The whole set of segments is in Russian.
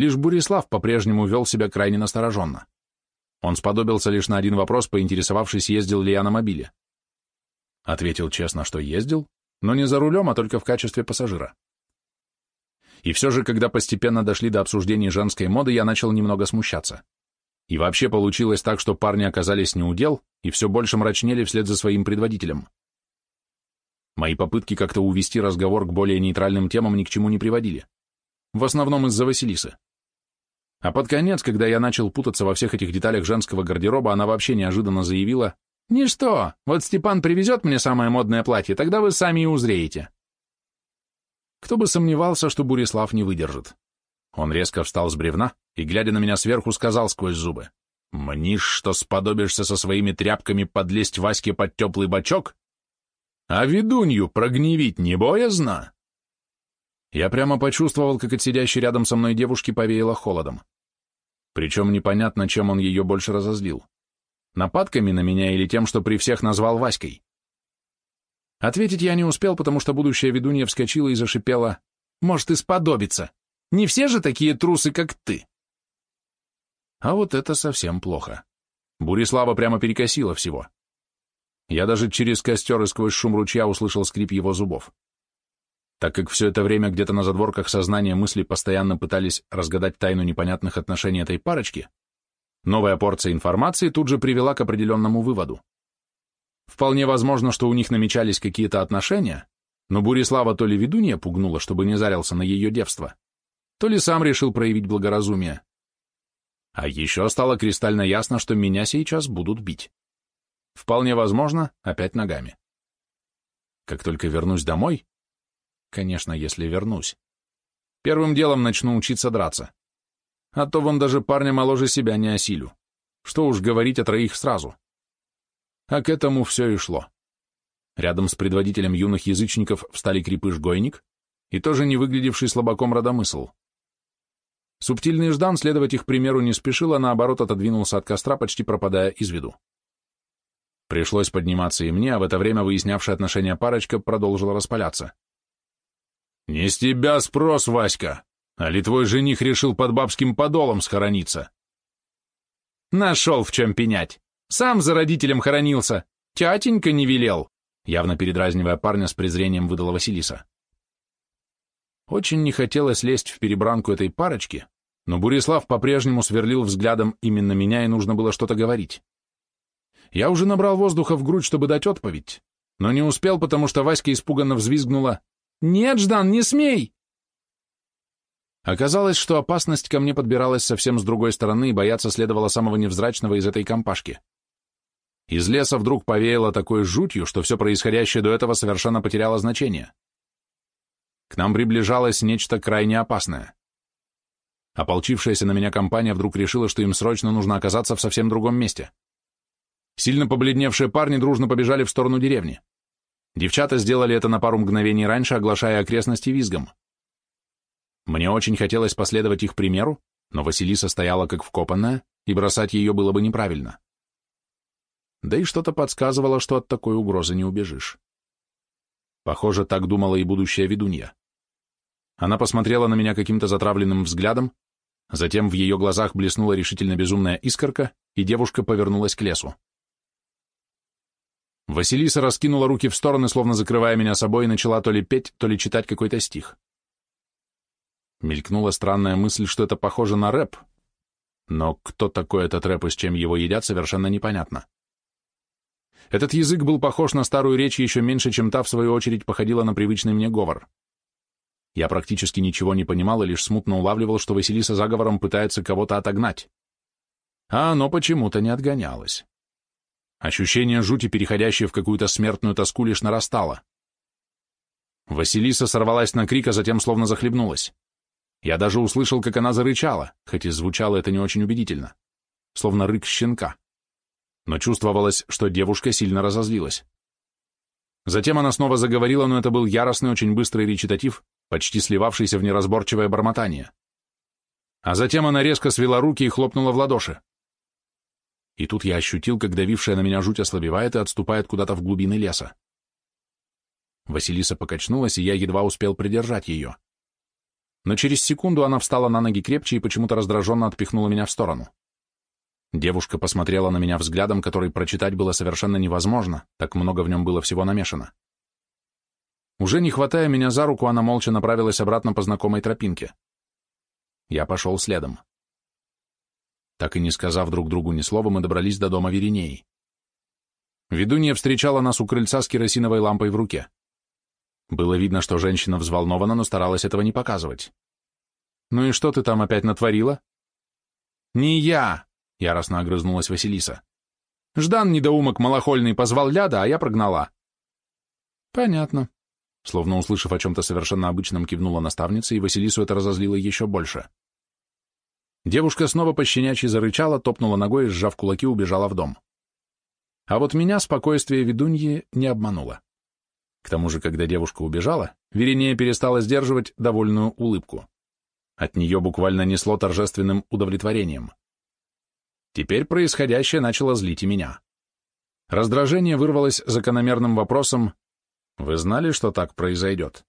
Лишь Бурислав по-прежнему вел себя крайне настороженно. Он сподобился лишь на один вопрос, поинтересовавшись, ездил ли я на мобиле. Ответил честно, что ездил, но не за рулем, а только в качестве пассажира. И все же, когда постепенно дошли до обсуждений женской моды, я начал немного смущаться. И вообще получилось так, что парни оказались неудел и все больше мрачнели вслед за своим предводителем. Мои попытки как-то увести разговор к более нейтральным темам ни к чему не приводили. В основном из-за Василисы. А под конец, когда я начал путаться во всех этих деталях женского гардероба, она вообще неожиданно заявила, «Ничто, вот Степан привезет мне самое модное платье, тогда вы сами и узреете». Кто бы сомневался, что Бурислав не выдержит. Он резко встал с бревна и, глядя на меня сверху, сказал сквозь зубы, «Мнишь, что сподобишься со своими тряпками подлезть Ваське под теплый бочок? А ведунью прогневить не боязно?» Я прямо почувствовал, как от сидящей рядом со мной девушки повеяло холодом. Причем непонятно, чем он ее больше разозлил. Нападками на меня или тем, что при всех назвал Васькой. Ответить я не успел, потому что будущая ведунья вскочила и зашипела. «Может, и сподобится. Не все же такие трусы, как ты!» А вот это совсем плохо. Бурислава прямо перекосила всего. Я даже через костер и сквозь шум ручья услышал скрип его зубов. Так как все это время где-то на задворках сознания мысли постоянно пытались разгадать тайну непонятных отношений этой парочки, новая порция информации тут же привела к определенному выводу. Вполне возможно, что у них намечались какие-то отношения, но Бурислава то ли ведунья пугнула, чтобы не зарился на ее девство, то ли сам решил проявить благоразумие. А еще стало кристально ясно, что меня сейчас будут бить. Вполне возможно, опять ногами. Как только вернусь домой, Конечно, если вернусь. Первым делом начну учиться драться. А то вон даже парня моложе себя не осилю. Что уж говорить о троих сразу. А к этому все и шло. Рядом с предводителем юных язычников встали крепыш-гойник и тоже не выглядевший слабаком родомысл. Субтильный Ждан следовать их примеру не спешил, а наоборот отодвинулся от костра, почти пропадая из виду. Пришлось подниматься и мне, а в это время выяснявшая отношения парочка продолжила распаляться. «Не с тебя спрос, Васька, а ли твой жених решил под бабским подолом схорониться?» «Нашел в чем пенять. Сам за родителем хоронился. Тятенька не велел», явно передразнивая парня с презрением выдала Василиса. Очень не хотелось лезть в перебранку этой парочки, но Бурислав по-прежнему сверлил взглядом именно меня, и нужно было что-то говорить. Я уже набрал воздуха в грудь, чтобы дать отповедь, но не успел, потому что Васька испуганно взвизгнула «Нет, Ждан, не смей!» Оказалось, что опасность ко мне подбиралась совсем с другой стороны, и бояться следовало самого невзрачного из этой компашки. Из леса вдруг повеяло такой жутью, что все происходящее до этого совершенно потеряло значение. К нам приближалось нечто крайне опасное. Ополчившаяся на меня компания вдруг решила, что им срочно нужно оказаться в совсем другом месте. Сильно побледневшие парни дружно побежали в сторону деревни. Девчата сделали это на пару мгновений раньше, оглашая окрестности визгом. Мне очень хотелось последовать их примеру, но Василиса стояла как вкопанная, и бросать ее было бы неправильно. Да и что-то подсказывало, что от такой угрозы не убежишь. Похоже, так думала и будущая ведунья. Она посмотрела на меня каким-то затравленным взглядом, затем в ее глазах блеснула решительно безумная искорка, и девушка повернулась к лесу. Василиса раскинула руки в стороны, словно закрывая меня собой, и начала то ли петь, то ли читать какой-то стих. Мелькнула странная мысль, что это похоже на рэп. Но кто такой этот рэп и с чем его едят, совершенно непонятно. Этот язык был похож на старую речь еще меньше, чем та, в свою очередь, походила на привычный мне говор. Я практически ничего не понимал и лишь смутно улавливал, что Василиса заговором пытается кого-то отогнать. А оно почему-то не отгонялось. Ощущение жути, переходящее в какую-то смертную тоску, лишь нарастало. Василиса сорвалась на крик, а затем словно захлебнулась. Я даже услышал, как она зарычала, хоть и звучало это не очень убедительно, словно рык щенка. Но чувствовалось, что девушка сильно разозлилась. Затем она снова заговорила, но это был яростный, очень быстрый речитатив, почти сливавшийся в неразборчивое бормотание. А затем она резко свела руки и хлопнула в ладоши. И тут я ощутил, как давившая на меня жуть ослабевает и отступает куда-то в глубины леса. Василиса покачнулась, и я едва успел придержать ее. но через секунду она встала на ноги крепче и почему-то раздраженно отпихнула меня в сторону. Девушка посмотрела на меня взглядом, который прочитать было совершенно невозможно, так много в нем было всего намешано. Уже не хватая меня за руку, она молча направилась обратно по знакомой тропинке. Я пошел следом. Так и не сказав друг другу ни слова, мы добрались до дома Веринеи. Ведунья встречала нас у крыльца с керосиновой лампой в руке. Было видно, что женщина взволнована, но старалась этого не показывать. «Ну и что ты там опять натворила?» «Не я!» — яростно огрызнулась Василиса. «Ждан недоумок малохольный позвал Ляда, а я прогнала». «Понятно». Словно услышав о чем-то совершенно обычном, кивнула наставница, и Василису это разозлило еще больше. Девушка снова пощенячьи зарычала, топнула ногой и, сжав кулаки, убежала в дом. А вот меня спокойствие ведуньи не обмануло. К тому же, когда девушка убежала, Веринея перестала сдерживать довольную улыбку. От нее буквально несло торжественным удовлетворением. Теперь происходящее начало злить и меня. Раздражение вырвалось закономерным вопросом «Вы знали, что так произойдет?»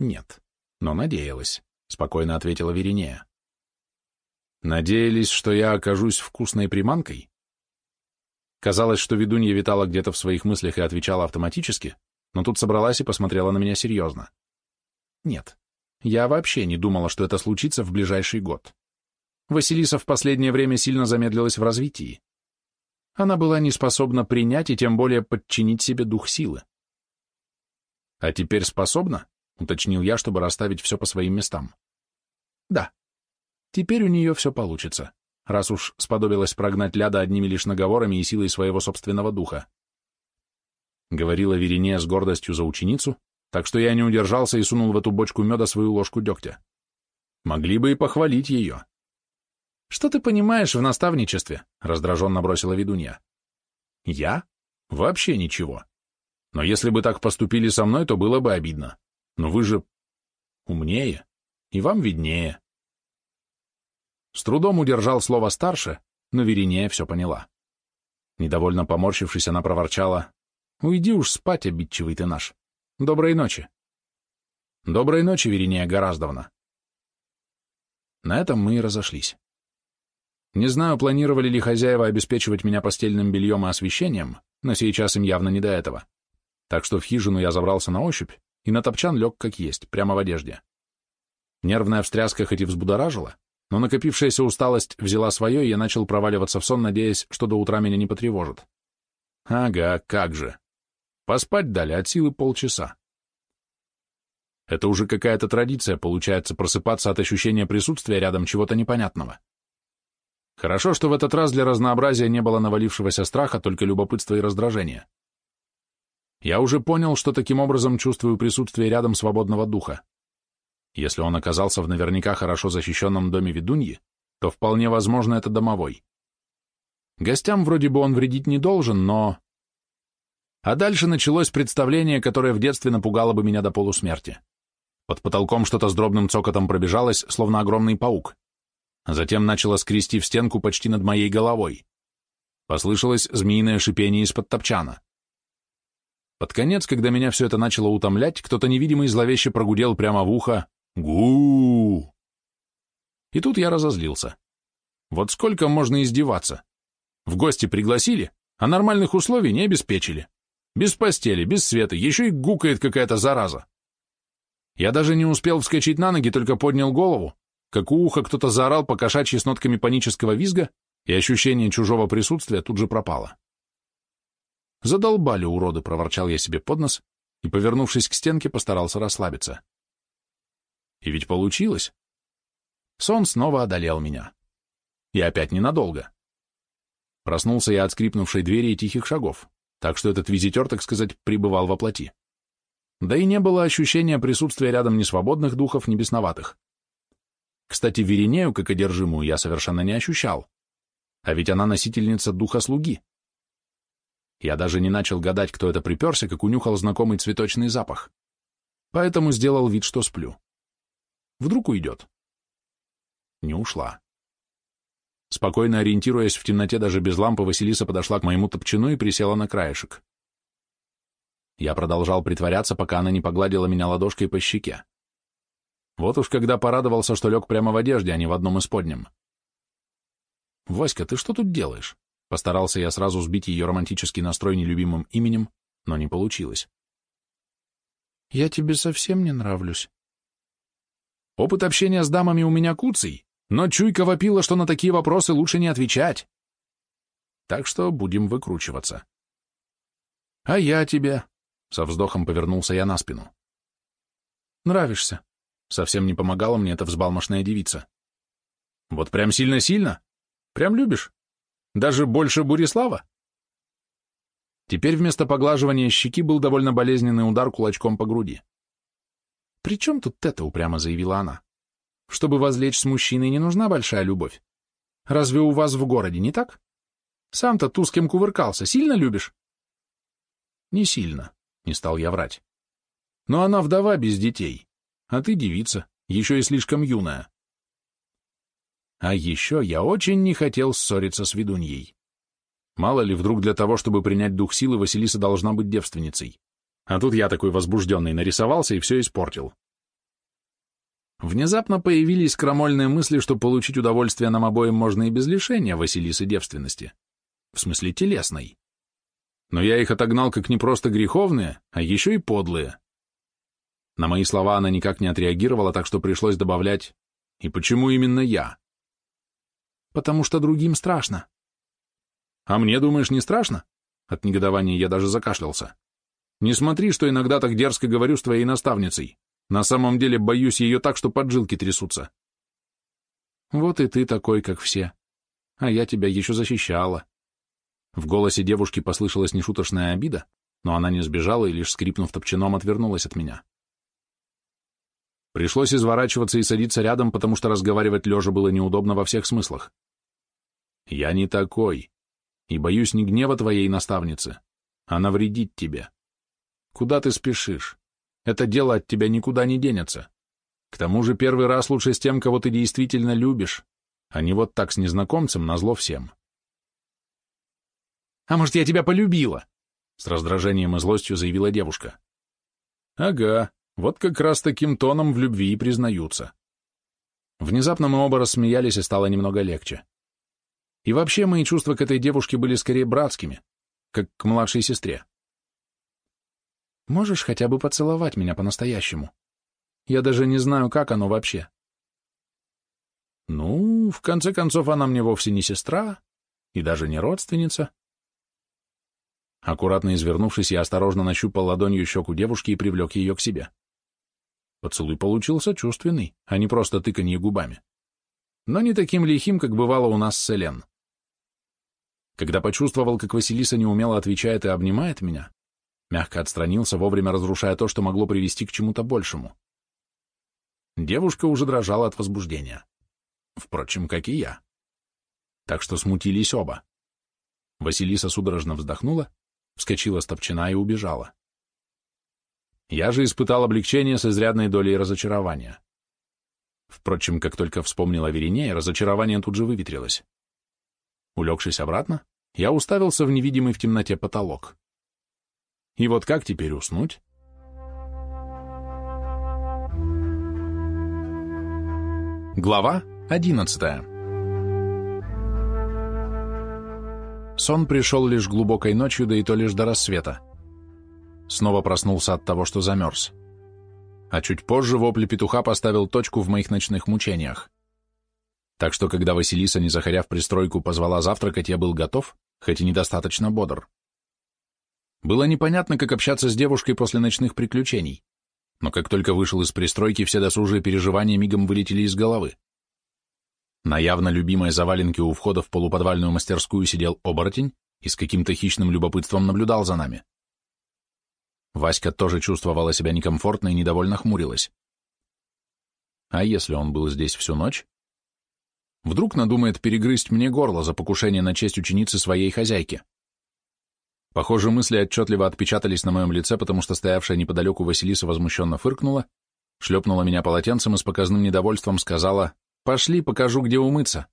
«Нет, но надеялась», — спокойно ответила Веринея. «Надеялись, что я окажусь вкусной приманкой?» Казалось, что ведунья витала где-то в своих мыслях и отвечала автоматически, но тут собралась и посмотрела на меня серьезно. Нет, я вообще не думала, что это случится в ближайший год. Василиса в последнее время сильно замедлилась в развитии. Она была не способна принять и тем более подчинить себе дух силы. «А теперь способна?» — уточнил я, чтобы расставить все по своим местам. «Да. Теперь у нее все получится раз уж сподобилась прогнать Ляда одними лишь наговорами и силой своего собственного духа. Говорила Верине с гордостью за ученицу, так что я не удержался и сунул в эту бочку меда свою ложку дегтя. Могли бы и похвалить ее. «Что ты понимаешь в наставничестве?» — раздраженно бросила ведунья. «Я? Вообще ничего. Но если бы так поступили со мной, то было бы обидно. Но вы же умнее, и вам виднее». С трудом удержал слово «старше», но Веринея все поняла. Недовольно поморщившись, она проворчала. «Уйди уж спать, обидчивый ты наш. Доброй ночи». «Доброй ночи, Веринея Гораздовна». На этом мы и разошлись. Не знаю, планировали ли хозяева обеспечивать меня постельным бельем и освещением, но сейчас им явно не до этого. Так что в хижину я забрался на ощупь и на топчан лег как есть, прямо в одежде. Нервная встряска хоть и взбудоражила, но накопившаяся усталость взяла свое, и я начал проваливаться в сон, надеясь, что до утра меня не потревожит. Ага, как же. Поспать дали от силы полчаса. Это уже какая-то традиция, получается, просыпаться от ощущения присутствия рядом чего-то непонятного. Хорошо, что в этот раз для разнообразия не было навалившегося страха, только любопытство и раздражение. Я уже понял, что таким образом чувствую присутствие рядом свободного духа. Если он оказался в наверняка хорошо защищенном доме ведуньи, то вполне возможно это домовой. Гостям вроде бы он вредить не должен, но... А дальше началось представление, которое в детстве напугало бы меня до полусмерти. Под потолком что-то с дробным цокотом пробежалось, словно огромный паук. Затем начало скрести в стенку почти над моей головой. Послышалось змеиное шипение из-под топчана. Под конец, когда меня все это начало утомлять, кто-то невидимый зловеще прогудел прямо в ухо гу И тут я разозлился. Вот сколько можно издеваться? В гости пригласили, а нормальных условий не обеспечили. Без постели, без света, еще и гукает какая-то зараза. Я даже не успел вскочить на ноги, только поднял голову, как у уха кто-то заорал по кошачьи с нотками панического визга, и ощущение чужого присутствия тут же пропало. «Задолбали, уроды!» — проворчал я себе под нос и, повернувшись к стенке, постарался расслабиться. И ведь получилось. Сон снова одолел меня. И опять ненадолго. Проснулся я от скрипнувшей двери и тихих шагов, так что этот визитер, так сказать, пребывал во плоти. Да и не было ощущения присутствия рядом ни свободных духов, ни бесноватых. Кстати, Веринею, как одержимую, я совершенно не ощущал. А ведь она носительница духа слуги. Я даже не начал гадать, кто это приперся, как унюхал знакомый цветочный запах. Поэтому сделал вид, что сплю. Вдруг уйдет. Не ушла. Спокойно ориентируясь в темноте даже без лампы, Василиса подошла к моему топчину и присела на краешек. Я продолжал притворяться, пока она не погладила меня ладошкой по щеке. Вот уж когда порадовался, что лег прямо в одежде, а не в одном из подням. «Васька, ты что тут делаешь?» Постарался я сразу сбить ее романтический настрой нелюбимым именем, но не получилось. «Я тебе совсем не нравлюсь». Опыт общения с дамами у меня куцый, но чуйка вопила, что на такие вопросы лучше не отвечать. Так что будем выкручиваться. «А я тебе...» — со вздохом повернулся я на спину. «Нравишься», — совсем не помогала мне эта взбалмошная девица. «Вот прям сильно-сильно? Прям любишь? Даже больше Бурислава?» Теперь вместо поглаживания щеки был довольно болезненный удар кулачком по груди. «При чем тут это?» — упрямо заявила она. «Чтобы возлечь с мужчиной, не нужна большая любовь. Разве у вас в городе не так? Сам-то ту, с кем кувыркался, сильно любишь?» Не сильно, не стал я врать. Но она вдова без детей, а ты девица, еще и слишком юная. А еще я очень не хотел ссориться с ведуньей. Мало ли, вдруг для того, чтобы принять дух силы, Василиса должна быть девственницей. А тут я такой возбужденный нарисовался и все испортил. Внезапно появились крамольные мысли, что получить удовольствие нам обоим можно и без лишения Василисы девственности. В смысле телесной но я их отогнал как не просто греховные, а еще и подлые. На мои слова она никак не отреагировала, так что пришлось добавлять «И почему именно я?» «Потому что другим страшно». «А мне, думаешь, не страшно?» От негодования я даже закашлялся. «Не смотри, что иногда так дерзко говорю с твоей наставницей. На самом деле боюсь ее так, что поджилки трясутся». «Вот и ты такой, как все. А я тебя еще защищала. В голосе девушки послышалась нешуточная обида, но она не сбежала и, лишь скрипнув топчаном, отвернулась от меня. Пришлось изворачиваться и садиться рядом, потому что разговаривать лежа было неудобно во всех смыслах. «Я не такой, и боюсь не гнева твоей наставницы, а навредить тебе. Куда ты спешишь? Это дело от тебя никуда не денется. К тому же первый раз лучше с тем, кого ты действительно любишь, а не вот так с незнакомцем назло всем». А может, я тебя полюбила?» С раздражением и злостью заявила девушка. «Ага, вот как раз таким тоном в любви и признаются». Внезапно мы оба рассмеялись, и стало немного легче. И вообще мои чувства к этой девушке были скорее братскими, как к младшей сестре. «Можешь хотя бы поцеловать меня по-настоящему? Я даже не знаю, как оно вообще». «Ну, в конце концов, она мне вовсе не сестра и даже не родственница», Аккуратно извернувшись, я осторожно нащупал ладонью щеку девушки и привлек ее к себе. Поцелуй получился чувственный, а не просто тыканье губами. Но не таким лихим, как бывало у нас с Элен. Когда почувствовал, как Василиса неумело отвечает и обнимает меня, мягко отстранился, вовремя разрушая то, что могло привести к чему-то большему. Девушка уже дрожала от возбуждения. Впрочем, как и я. Так что смутились оба. Василиса судорожно вздохнула, вскочила с топчина и убежала. Я же испытал облегчение с изрядной долей разочарования. Впрочем, как только вспомнил о Верине, разочарование тут же выветрилось. Улегшись обратно, я уставился в невидимый в темноте потолок. И вот как теперь уснуть? Глава одиннадцатая Сон пришел лишь глубокой ночью, да и то лишь до рассвета. Снова проснулся от того, что замерз. А чуть позже вопли петуха поставил точку в моих ночных мучениях. Так что, когда Василиса, не заходя в пристройку, позвала завтракать, я был готов, хоть и недостаточно бодр. Было непонятно, как общаться с девушкой после ночных приключений, но как только вышел из пристройки, все досужие переживания мигом вылетели из головы. На явно любимой заваленке у входа в полуподвальную мастерскую сидел оборотень и с каким-то хищным любопытством наблюдал за нами. Васька тоже чувствовала себя некомфортно и недовольно хмурилась. А если он был здесь всю ночь? Вдруг надумает перегрызть мне горло за покушение на честь ученицы своей хозяйки. Похоже, мысли отчетливо отпечатались на моем лице, потому что стоявшая неподалеку Василиса возмущенно фыркнула, шлепнула меня полотенцем и с показным недовольством сказала Пошли, покажу, где умыться.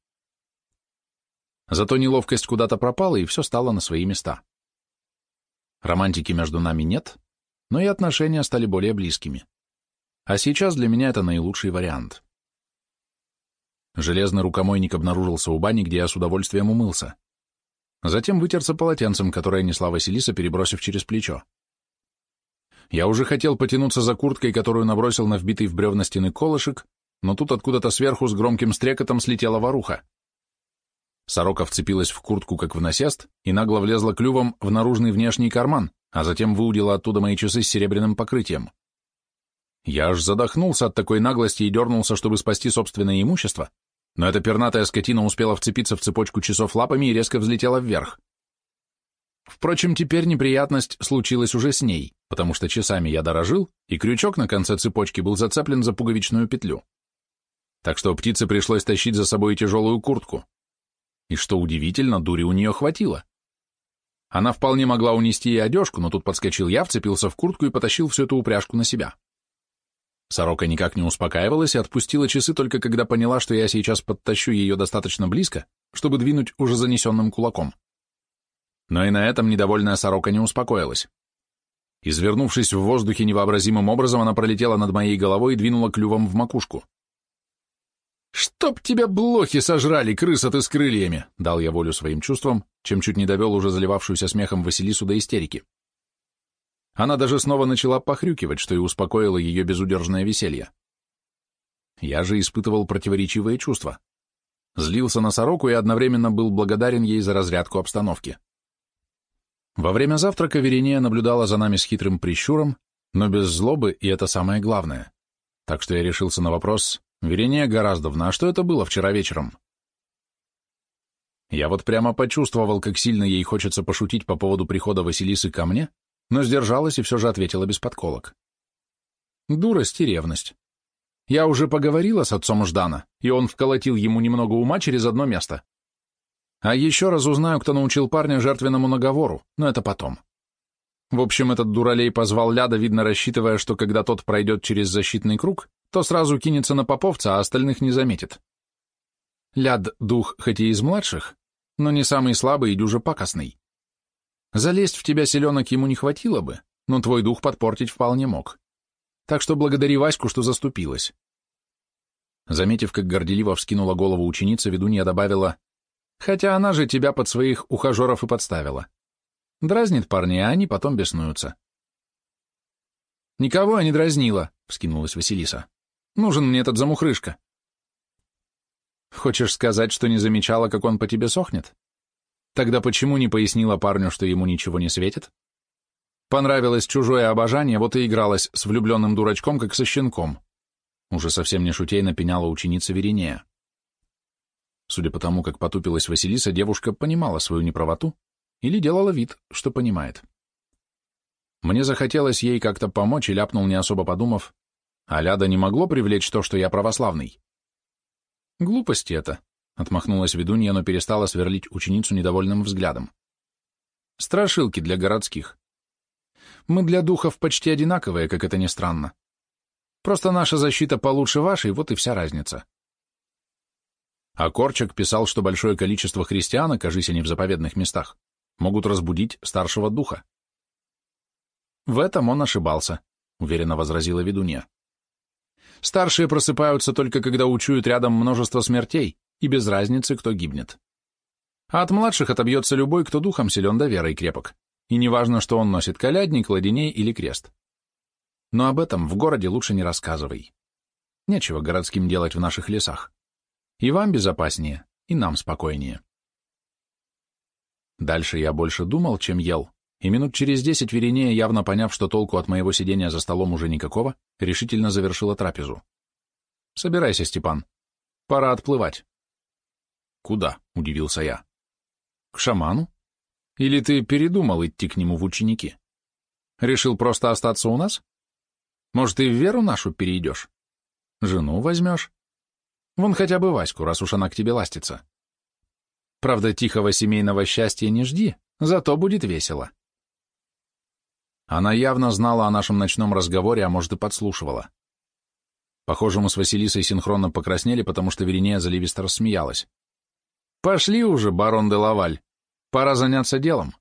Зато неловкость куда-то пропала, и все стало на свои места. Романтики между нами нет, но и отношения стали более близкими. а сейчас для меня это наилучший вариант. Железный рукомойник обнаружился у бани, где я с удовольствием умылся. Затем вытерся полотенцем, которое несла Василиса, перебросив через плечо. Я уже хотел потянуться за курткой, которую набросил на вбитый в бревна стены колышек, но тут откуда-то сверху с громким стрекотом слетела воруха. Сорока вцепилась в куртку, как в насест, и нагло влезла клювом в наружный внешний карман, а затем выудила оттуда мои часы с серебряным покрытием. Я аж задохнулся от такой наглости и дернулся, чтобы спасти собственное имущество, но эта пернатая скотина успела вцепиться в цепочку часов лапами и резко взлетела вверх. Впрочем, теперь неприятность случилась уже с ней, потому что часами я дорожил, и крючок на конце цепочки был зацеплен за пуговичную петлю. Так что птице пришлось тащить за собой тяжелую куртку. И что удивительно, дури у нее хватило. Она вполне могла унести и одежку, но тут подскочил я, вцепился в куртку и потащил всю эту упряжку на себя. Сорока никак не успокаивалась и отпустила часы только когда поняла, что я сейчас подтащу ее достаточно близко, чтобы двинуть уже занесенным кулаком. Но и на этом недовольная сорока не успокоилась. Извернувшись в воздухе невообразимым образом, она пролетела над моей головой и двинула клювом в макушку. «Чтоб тебя блохи сожрали, крыса ты с крыльями!» — дал я волю своим чувствам, чем чуть не довел уже заливавшуюся смехом Василису до истерики. Она даже снова начала похрюкивать, что и успокоило ее безудержное веселье. Я же испытывал противоречивые чувства. Злился на сороку и одновременно был благодарен ей за разрядку обстановки. Во время завтрака Верения наблюдала за нами с хитрым прищуром, но без злобы, и это самое главное. Так что я решился на вопрос, Верения Гораздовна, а что это было вчера вечером? Я вот прямо почувствовал, как сильно ей хочется пошутить по поводу прихода Василисы ко мне, но сдержалась и все же ответила без подколок. Дурость и ревность. Я уже поговорила с отцом Ждана, и он вколотил ему немного ума через одно место. А еще раз узнаю, кто научил парня жертвенному наговору, но это потом. В общем, этот дуралей позвал Ляда, видно рассчитывая, что когда тот пройдет через защитный круг, то сразу кинется на поповца, а остальных не заметит. Ляд — дух хоть и из младших, но не самый слабый и дюже пакостный. Залезть в тебя селенок ему не хватило бы, но твой дух подпортить вполне мог. Так что благодари Ваську, что заступилась. Заметив, как горделиво вскинула голову ученица, ведунья добавила, «Хотя она же тебя под своих ухажеров и подставила. Дразнит парней, а они потом беснуются». «Никого я не дразнила», — вскинулась Василиса. «Нужен мне этот замухрышка». «Хочешь сказать, что не замечала, как он по тебе сохнет?» Тогда почему не пояснила парню, что ему ничего не светит? Понравилось чужое обожание, вот и игралась с влюбленным дурачком, как со щенком. Уже совсем не шутейно пеняла ученица Веринея. Судя по тому, как потупилась Василиса, девушка понимала свою неправоту или делала вид, что понимает. Мне захотелось ей как-то помочь и ляпнул, не особо подумав, а Ляда не могло привлечь то, что я православный. Глупости это, Отмахнулась ведунья, но перестала сверлить ученицу недовольным взглядом. Страшилки для городских. Мы для духов почти одинаковые, как это ни странно. Просто наша защита получше вашей, вот и вся разница. А Корчак писал, что большое количество христиан, окажись они в заповедных местах, могут разбудить старшего духа. В этом он ошибался, уверенно возразила ведунья. Старшие просыпаются только когда учуют рядом множество смертей, и без разницы, кто гибнет. А от младших отобьется любой, кто духом силен да верой крепок, и неважно, что он носит колядник, ладеней или крест. Но об этом в городе лучше не рассказывай. Нечего городским делать в наших лесах. И вам безопаснее, и нам спокойнее. Дальше я больше думал, чем ел, и минут через десять Веринея, явно поняв, что толку от моего сидения за столом уже никакого, решительно завершила трапезу. «Собирайся, Степан. Пора отплывать». «Куда?» — удивился я. «К шаману? Или ты передумал идти к нему в ученики? Решил просто остаться у нас? Может, и в веру нашу перейдешь? Жену возьмешь? Вон хотя бы Ваську, раз уж она к тебе ластится. Правда, тихого семейного счастья не жди, зато будет весело». Она явно знала о нашем ночном разговоре, а может и подслушивала. Похоже, мы с Василисой синхронно покраснели, потому что Веринея заливисто рассмеялась. Пошли уже, барон де Лаваль. Пора заняться делом.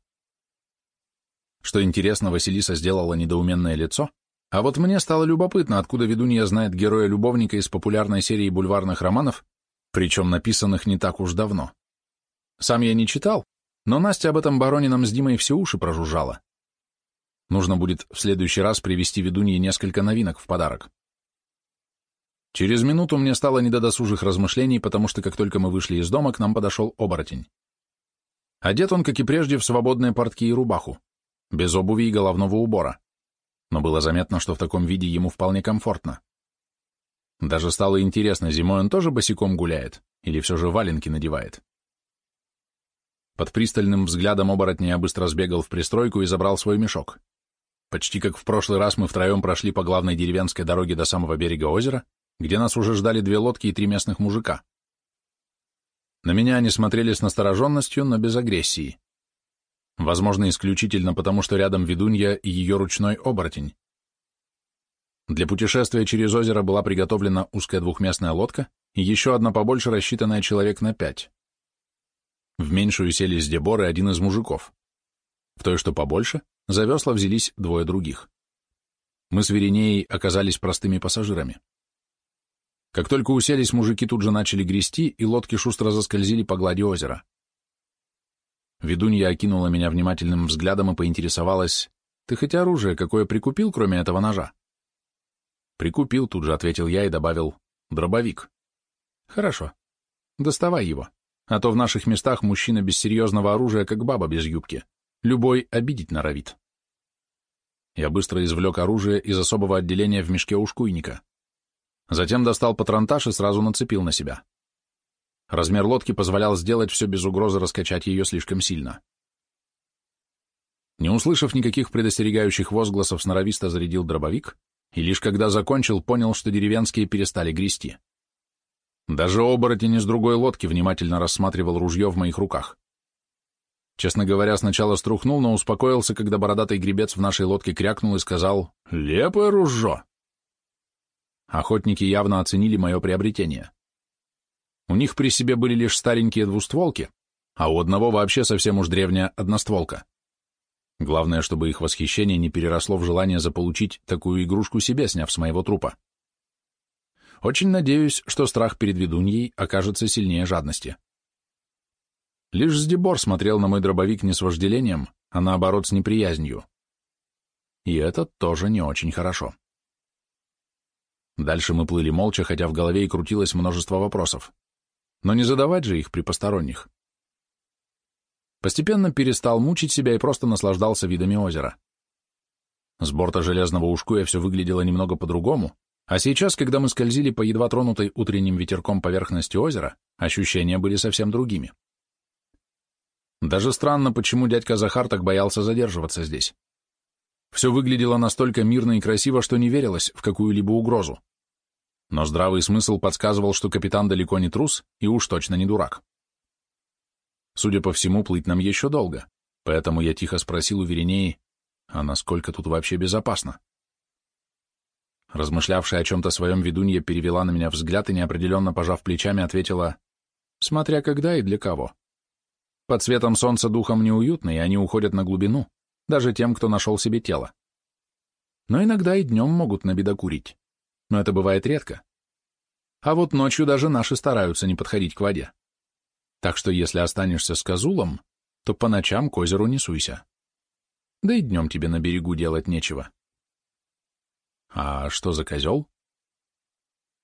Что интересно, Василиса сделала недоуменное лицо, А вот мне стало любопытно, откуда ведунья знает героя-любовника из популярной серии бульварных романов, причем написанных не так уж давно. Сам я не читал, но Настя об этом Баронином с Димой все уши прожужжала. Нужно будет в следующий раз привезти ведунье несколько новинок в подарок. Через минуту мне стало не до досужих размышлений, потому что как только мы вышли из дома, к нам подошел оборотень. Одет он, как и прежде, в свободные портки и рубаху, без обуви и головного убора но было заметно, что в таком виде ему вполне комфортно. Даже стало интересно, зимой он тоже босиком гуляет или все же валенки надевает. Под пристальным взглядом оборотня я быстро сбегал в пристройку и забрал свой мешок. Почти как в прошлый раз мы втроем прошли по главной деревенской дороге до самого берега озера, где нас уже ждали две лодки и три местных мужика. На меня они смотрели с настороженностью, но без агрессии. Возможно, исключительно потому, что рядом ведунья и ее ручной оборотень. Для путешествия через озеро была приготовлена узкая двухместная лодка и еще одна побольше, рассчитанная человек на пять. В меньшую сели с Деборы один из мужиков. В той, что побольше, за взялись двое других. Мы с Веринеей оказались простыми пассажирами. Как только уселись, мужики тут же начали грести, и лодки шустро заскользили по глади озера. Ведунья окинула меня внимательным взглядом и поинтересовалась, «Ты хоть оружие какое прикупил, кроме этого ножа?» «Прикупил», — тут же ответил я и добавил, «дробовик». «Хорошо. Доставай его, а то в наших местах мужчина без серьезного оружия, как баба без юбки. Любой обидеть норовит». Я быстро извлек оружие из особого отделения в мешке ушкуйника. Затем достал патронтаж и сразу нацепил на себя. Размер лодки позволял сделать все без угрозы раскачать ее слишком сильно. Не услышав никаких предостерегающих возгласов, сноровисто зарядил дробовик, и лишь когда закончил, понял, что деревенские перестали грести. Даже оборотень из другой лодки внимательно рассматривал ружье в моих руках. Честно говоря, сначала струхнул, но успокоился, когда бородатый гребец в нашей лодке крякнул и сказал «Лепое ружье!». Охотники явно оценили мое приобретение. У них при себе были лишь старенькие двустволки, а у одного вообще совсем уж древняя одностволка. Главное, чтобы их восхищение не переросло в желание заполучить такую игрушку себе, сняв с моего трупа. Очень надеюсь, что страх перед ведуньей окажется сильнее жадности. Лишь Сдебор смотрел на мой дробовик не с вожделением, а наоборот с неприязнью. И это тоже не очень хорошо. Дальше мы плыли молча, хотя в голове и крутилось множество вопросов но не задавать же их при посторонних. Постепенно перестал мучить себя и просто наслаждался видами озера. С борта железного ушкуя все выглядело немного по-другому, а сейчас, когда мы скользили по едва тронутой утренним ветерком поверхности озера, ощущения были совсем другими. Даже странно, почему дядька Захар так боялся задерживаться здесь. Все выглядело настолько мирно и красиво, что не верилось в какую-либо угрозу но здравый смысл подсказывал, что капитан далеко не трус и уж точно не дурак. Судя по всему, плыть нам еще долго, поэтому я тихо спросил у Веренеи, а насколько тут вообще безопасно? Размышлявшая о чем-то своем ведунья перевела на меня взгляд и, неопределенно пожав плечами, ответила, смотря когда и для кого. Под светом солнца духом неуютно, и они уходят на глубину, даже тем, кто нашел себе тело. Но иногда и днем могут набедокурить но это бывает редко. А вот ночью даже наши стараются не подходить к воде. Так что если останешься с козулом, то по ночам к озеру не суйся. Да и днем тебе на берегу делать нечего. А что за козел?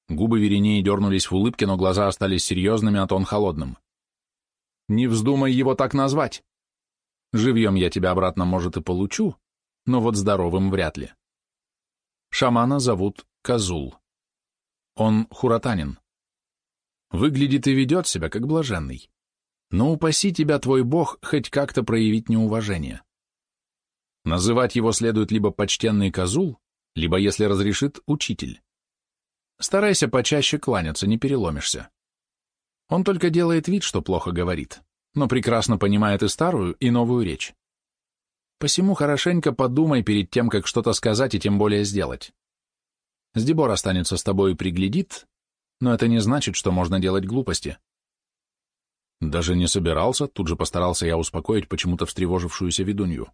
Губы Веренеи дернулись в улыбке, но глаза остались серьезными, а тон холодным. Не вздумай его так назвать. Живьем я тебя обратно, может, и получу, но вот здоровым вряд ли. Шамана зовут Козул. Он хуратанин. Выглядит и ведет себя, как блаженный. Но упаси тебя твой бог хоть как-то проявить неуважение. Называть его следует либо почтенный козул, либо, если разрешит, учитель. Старайся почаще кланяться, не переломишься. Он только делает вид, что плохо говорит, но прекрасно понимает и старую, и новую речь. Посему хорошенько подумай перед тем, как что-то сказать и тем более сделать. Сдебор останется с тобой и приглядит, но это не значит, что можно делать глупости. Даже не собирался, тут же постарался я успокоить почему-то встревожившуюся ведунью.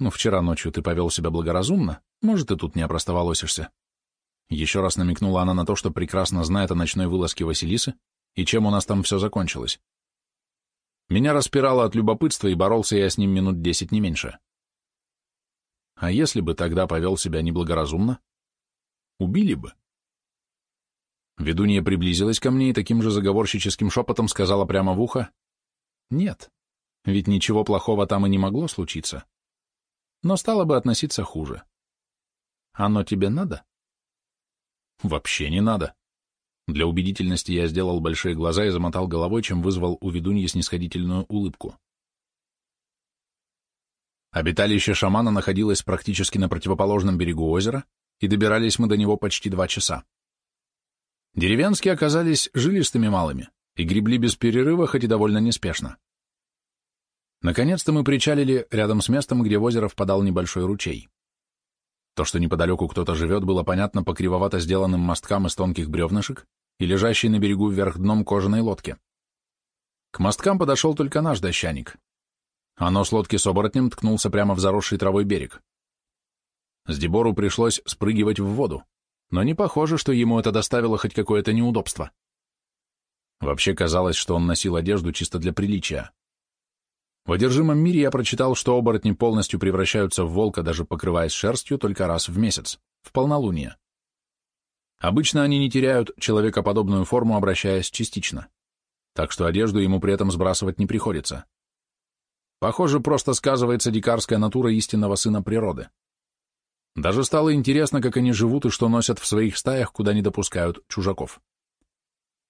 Ну, вчера ночью ты повел себя благоразумно, может, и тут не опростоволосишься. Еще раз намекнула она на то, что прекрасно знает о ночной вылазке Василисы и чем у нас там все закончилось. Меня распирало от любопытства, и боролся я с ним минут десять, не меньше. А если бы тогда повел себя неблагоразумно? Убили бы. Ведунья приблизилась ко мне и таким же заговорщическим шепотом сказала прямо в ухо, «Нет, ведь ничего плохого там и не могло случиться. Но стало бы относиться хуже. Оно тебе надо?» «Вообще не надо». Для убедительности я сделал большие глаза и замотал головой, чем вызвал у ведуньи снисходительную улыбку. Обиталище шамана находилось практически на противоположном берегу озера, и добирались мы до него почти два часа. Деревенские оказались жилистыми малыми и гребли без перерыва, хоть и довольно неспешно. Наконец-то мы причалили рядом с местом, где в озеро впадал небольшой ручей. То, что неподалеку кто-то живет, было понятно по кривовато сделанным мосткам из тонких бревнышек и лежащей на берегу вверх дном кожаной лодке. К мосткам подошел только наш дощаник. А нос лодки с оборотнем ткнулся прямо в заросший травой берег. С Дебору пришлось спрыгивать в воду, но не похоже, что ему это доставило хоть какое-то неудобство. Вообще казалось, что он носил одежду чисто для приличия. В одержимом мире я прочитал, что оборотни полностью превращаются в волка, даже покрываясь шерстью, только раз в месяц, в полнолуние. Обычно они не теряют человекоподобную форму, обращаясь частично, так что одежду ему при этом сбрасывать не приходится. Похоже, просто сказывается дикарская натура истинного сына природы. Даже стало интересно, как они живут и что носят в своих стаях, куда не допускают чужаков.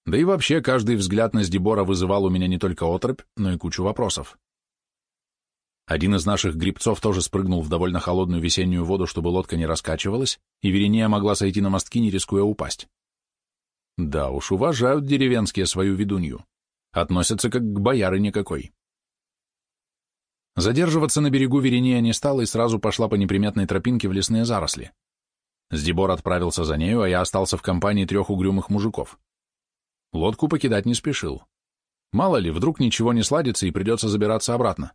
Да и вообще, каждый взгляд на Сдебора вызывал у меня не только отрыбь, но и кучу вопросов. Один из наших грибцов тоже спрыгнул в довольно холодную весеннюю воду, чтобы лодка не раскачивалась, и Верения могла сойти на мостки, не рискуя упасть. Да уж, уважают деревенские свою ведунью. Относятся как к боярыне какой. Задерживаться на берегу Верения не стала и сразу пошла по неприметной тропинке в лесные заросли. Сдебор отправился за нею, а я остался в компании трех угрюмых мужиков. Лодку покидать не спешил. Мало ли, вдруг ничего не сладится и придется забираться обратно.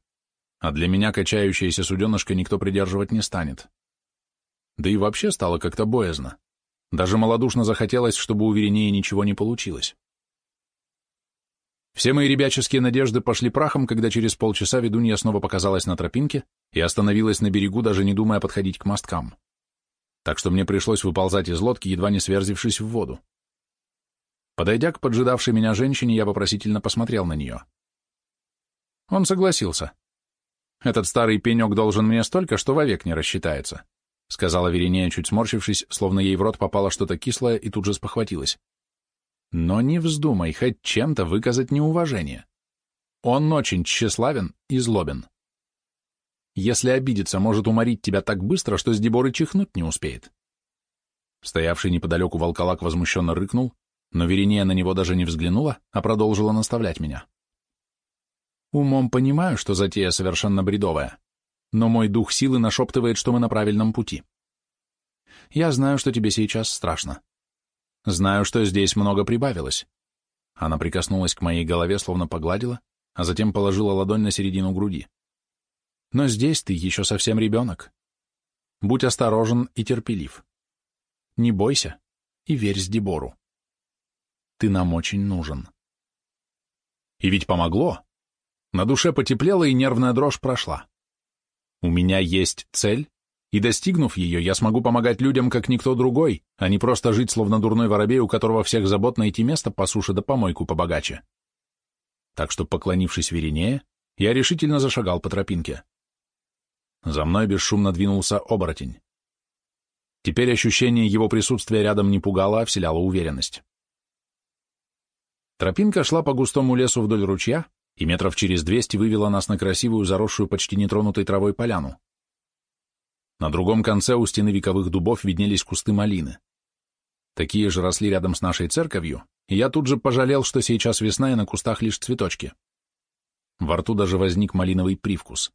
А для меня качающееся суденышко никто придерживать не станет. Да и вообще стало как-то боязно. Даже малодушно захотелось, чтобы у Веренеи ничего не получилось. Все мои ребяческие надежды пошли прахом, когда через полчаса ведунья снова показалась на тропинке и остановилась на берегу, даже не думая подходить к мосткам. Так что мне пришлось выползать из лодки, едва не сверзившись в воду. Подойдя к поджидавшей меня женщине, я вопросительно посмотрел на нее. Он согласился. «Этот старый пенек должен мне столько, что вовек не рассчитается», сказала Веринея, чуть сморщившись, словно ей в рот попало что-то кислое, и тут же спохватилась. Но не вздумай хоть чем-то выказать неуважение. Он очень тщеславен и злобен. Если обидится, может уморить тебя так быстро, что с Деборы чихнуть не успеет. Стоявший неподалеку волколак возмущенно рыкнул, но Верения на него даже не взглянула, а продолжила наставлять меня. Умом понимаю, что затея совершенно бредовая, но мой дух силы нашептывает, что мы на правильном пути. Я знаю, что тебе сейчас страшно. Знаю, что здесь много прибавилось. Она прикоснулась к моей голове, словно погладила, а затем положила ладонь на середину груди. Но здесь ты еще совсем ребенок. Будь осторожен и терпелив. Не бойся и верь с Дебору. Ты нам очень нужен. И ведь помогло. На душе потеплело, и нервная дрожь прошла. У меня есть цель, и достигнув ее, я смогу помогать людям, как никто другой, а не просто жить, словно дурной воробей, у которого всех забот найти место по суше да помойку побогаче. Так что, поклонившись Веринее, я решительно зашагал по тропинке. За мной бесшумно двинулся оборотень. Теперь ощущение его присутствия рядом не пугало, а вселяло уверенность. Тропинка шла по густому лесу вдоль ручья, и метров через двести вывела нас на красивую, заросшую почти нетронутой травой поляну. На другом конце у стены вековых дубов виднелись кусты малины. Такие же росли рядом с нашей церковью, и я тут же пожалел, что сейчас весна и на кустах лишь цветочки. Во рту даже возник малиновый привкус.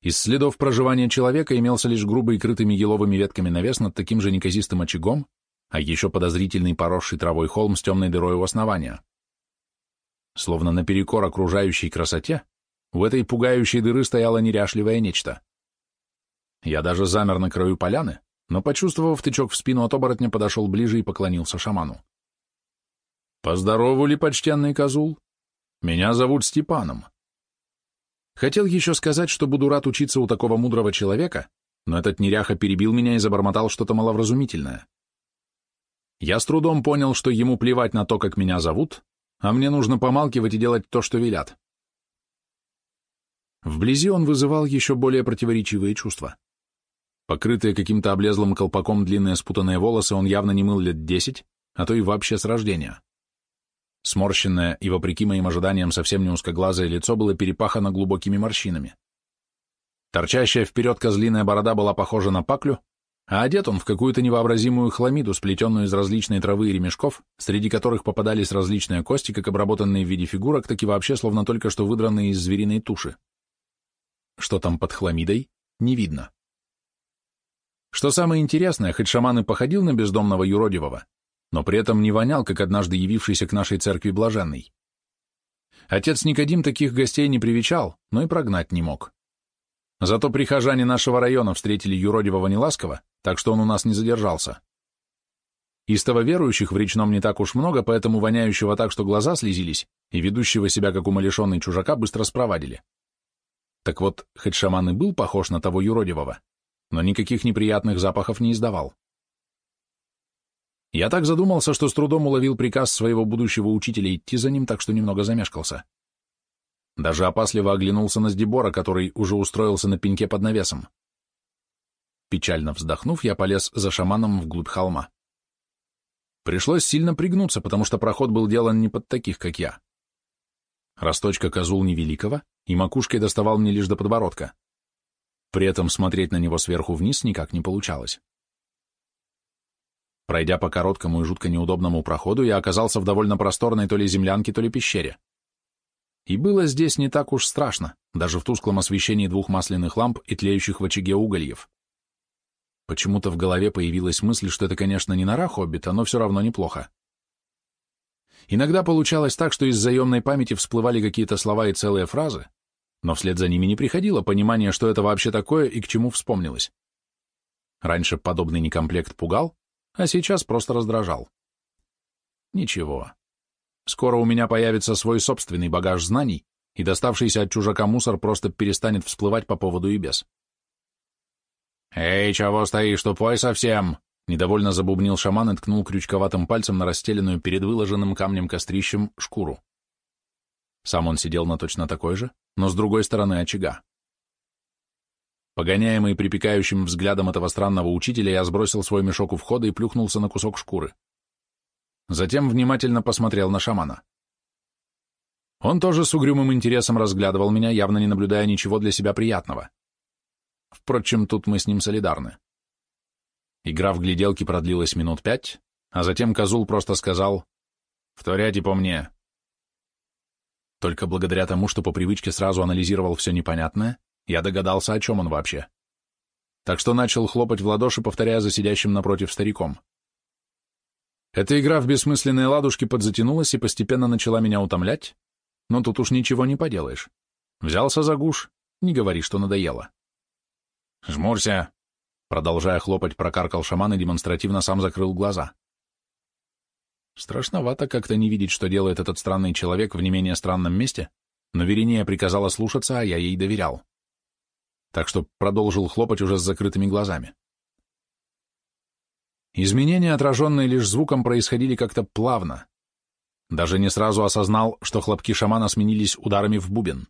Из следов проживания человека имелся лишь грубый крытыми еловыми ветками навес над таким же неказистым очагом, а еще подозрительный поросший травой холм с темной дырой у основания. Словно наперекор окружающей красоте, в этой пугающей дыры стояло неряшливое нечто. Я даже замер на краю поляны, но, почувствовав тычок в спину от оборотня, подошел ближе и поклонился шаману. «Поздорову ли, почтенный козул? Меня зовут Степаном». Хотел еще сказать, что буду рад учиться у такого мудрого человека, но этот неряха перебил меня и забормотал что-то маловразумительное. Я с трудом понял, что ему плевать на то, как меня зовут, а мне нужно помалкивать и делать то, что велят. Вблизи он вызывал еще более противоречивые чувства. Покрытые каким-то облезлым колпаком длинные спутанные волосы он явно не мыл лет десять, а то и вообще с рождения. Сморщенное и, вопреки моим ожиданиям, совсем не узкоглазое лицо было перепахано глубокими морщинами. Торчащая вперед козлиная борода была похожа на паклю, а одет он в какую-то невообразимую хламиду, сплетенную из различной травы и ремешков, среди которых попадались различные кости, как обработанные в виде фигурок, так и вообще словно только что выдранные из звериной туши. Что там под хламидой, не видно. Что самое интересное, хоть шаман и походил на бездомного юродивого, но при этом не вонял, как однажды явившийся к нашей церкви блаженный. Отец Никодим таких гостей не привечал, но и прогнать не мог. Зато прихожане нашего района встретили юродивого неласково, так что он у нас не задержался. Истово верующих в речном не так уж много, поэтому воняющего так, что глаза слезились, и ведущего себя как умалишенный чужака быстро спровадили. Так вот, хоть шаман и был похож на того юродивого, но никаких неприятных запахов не издавал. Я так задумался, что с трудом уловил приказ своего будущего учителя идти за ним, так что немного замешкался. Даже опасливо оглянулся на Сдебора, который уже устроился на пеньке под навесом. Печально вздохнув, я полез за шаманом вглубь холма. Пришлось сильно пригнуться, потому что проход был делан не под таких, как я. Росточка козул невеликого, и макушкой доставал мне лишь до подбородка. При этом смотреть на него сверху вниз никак не получалось. Пройдя по короткому и жутко неудобному проходу, я оказался в довольно просторной то ли землянке, то ли пещере. И было здесь не так уж страшно, даже в тусклом освещении двух масляных ламп и тлеющих в очаге угольев. Почему-то в голове появилась мысль, что это, конечно, не нора Хоббита, но все равно неплохо. Иногда получалось так, что из заемной памяти всплывали какие-то слова и целые фразы, но вслед за ними не приходило понимание, что это вообще такое и к чему вспомнилось. Раньше подобный некомплект пугал, а сейчас просто раздражал. Ничего. Скоро у меня появится свой собственный багаж знаний, и доставшийся от чужака мусор просто перестанет всплывать по поводу и без. «Эй, чего стоишь, тупой совсем?» Недовольно забубнил шаман и ткнул крючковатым пальцем на расстеленную перед выложенным камнем кострищем шкуру. Сам он сидел на точно такой же, но с другой стороны очага. Погоняемый припекающим взглядом этого странного учителя, я сбросил свой мешок у входа и плюхнулся на кусок шкуры. Затем внимательно посмотрел на шамана. Он тоже с угрюмым интересом разглядывал меня, явно не наблюдая ничего для себя приятного. Впрочем, тут мы с ним солидарны. Игра в гляделки продлилась минут пять, а затем Козул просто сказал «Вторяйте по мне». Только благодаря тому, что по привычке сразу анализировал все непонятное, я догадался, о чем он вообще. Так что начал хлопать в ладоши, повторяя за сидящим напротив стариком. Эта игра в бессмысленные ладушки подзатянулась и постепенно начала меня утомлять, но тут уж ничего не поделаешь. Взялся за гуш, не говори, что надоело. «Жмурься!» Продолжая хлопать, прокаркал шаман и демонстративно сам закрыл глаза. Страшновато как-то не видеть, что делает этот странный человек в не менее странном месте, но Верения приказала слушаться, а я ей доверял так что продолжил хлопать уже с закрытыми глазами. Изменения, отраженные лишь звуком, происходили как-то плавно. Даже не сразу осознал, что хлопки шамана сменились ударами в бубен.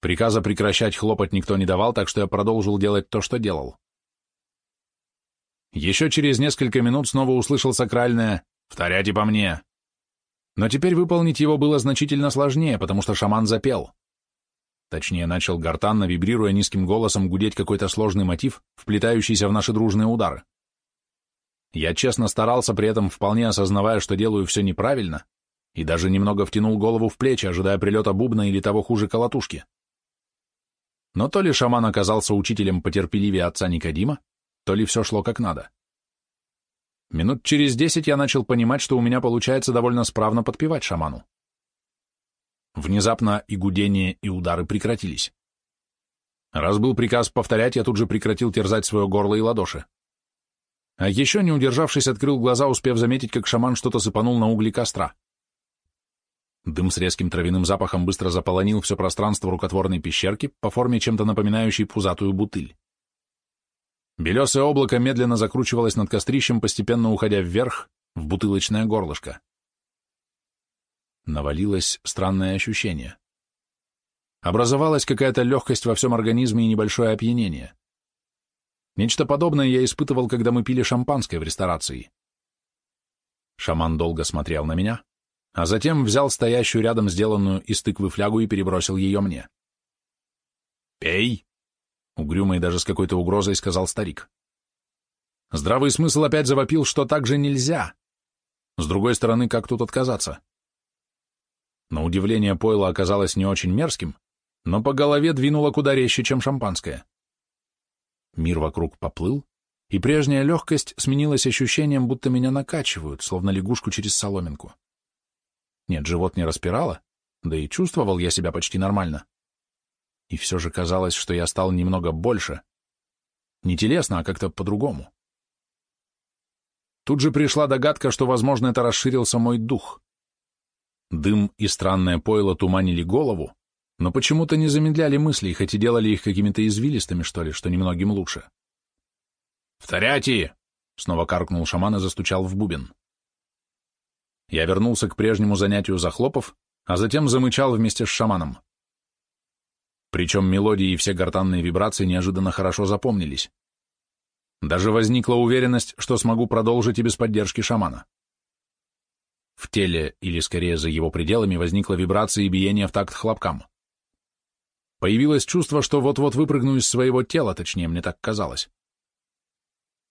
Приказа прекращать хлопать никто не давал, так что я продолжил делать то, что делал. Еще через несколько минут снова услышал сакральное «Вторяйте по мне!». Но теперь выполнить его было значительно сложнее, потому что шаман запел. Точнее, начал гортанно, вибрируя низким голосом, гудеть какой-то сложный мотив, вплетающийся в наши дружные удары. Я честно старался, при этом вполне осознавая, что делаю все неправильно, и даже немного втянул голову в плечи, ожидая прилета бубна или того хуже колотушки. Но то ли шаман оказался учителем потерпеливее отца Никодима, то ли все шло как надо. Минут через десять я начал понимать, что у меня получается довольно справно подпевать шаману. Внезапно и гудение, и удары прекратились. Раз был приказ повторять, я тут же прекратил терзать свое горло и ладоши. А еще, не удержавшись, открыл глаза, успев заметить, как шаман что-то сыпанул на угли костра. Дым с резким травяным запахом быстро заполонил все пространство рукотворной пещерки, по форме чем-то напоминающей пузатую бутыль. Белесое облако медленно закручивалось над кострищем, постепенно уходя вверх, в бутылочное горлышко. Навалилось странное ощущение. Образовалась какая-то легкость во всем организме и небольшое опьянение. Нечто подобное я испытывал, когда мы пили шампанское в ресторации. Шаман долго смотрел на меня, а затем взял стоящую рядом сделанную из тыквы флягу и перебросил ее мне. «Пей!» — угрюмо и даже с какой-то угрозой сказал старик. Здравый смысл опять завопил, что так же нельзя. С другой стороны, как тут отказаться? На удивление, пойло оказалось не очень мерзким, но по голове двинуло куда резче, чем шампанское. Мир вокруг поплыл, и прежняя легкость сменилась ощущением, будто меня накачивают, словно лягушку через соломинку. Нет, живот не распирало, да и чувствовал я себя почти нормально. И все же казалось, что я стал немного больше. Не телесно, а как-то по-другому. Тут же пришла догадка, что, возможно, это расширился мой дух. Дым и странное пойло туманили голову, но почему-то не замедляли мысли, хоть и делали их какими-то извилистыми, что ли, что немногим лучше. «Вторяти!» — снова каркнул шаман и застучал в бубен. Я вернулся к прежнему занятию захлопов, а затем замычал вместе с шаманом. Причем мелодии и все гортанные вибрации неожиданно хорошо запомнились. Даже возникла уверенность, что смогу продолжить и без поддержки шамана. В теле, или скорее за его пределами, возникла вибрация и биение в такт хлопкам. Появилось чувство, что вот-вот выпрыгну из своего тела, точнее, мне так казалось.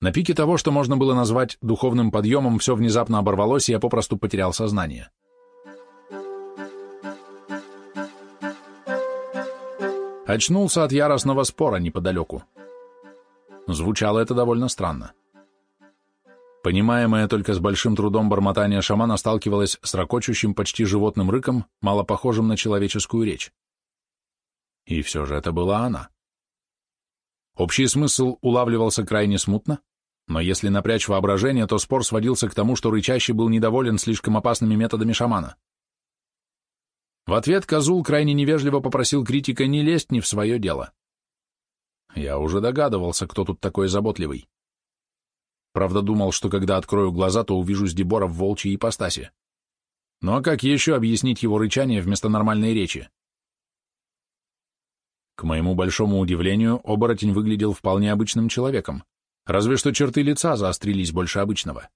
На пике того, что можно было назвать духовным подъемом, все внезапно оборвалось, и я попросту потерял сознание. Очнулся от яростного спора неподалеку. Звучало это довольно странно. Понимаемое только с большим трудом бормотание шамана сталкивалось с ракочущим почти животным рыком, мало похожим на человеческую речь. И все же это была она. Общий смысл улавливался крайне смутно, но если напрячь воображение, то спор сводился к тому, что рычащий был недоволен слишком опасными методами шамана. В ответ Козул крайне невежливо попросил критика не лезть не в свое дело. Я уже догадывался, кто тут такой заботливый. Правда, думал, что когда открою глаза, то увижу Сдебора в волчьей ипостаси. Ну а как еще объяснить его рычание вместо нормальной речи? К моему большому удивлению, оборотень выглядел вполне обычным человеком, разве что черты лица заострились больше обычного.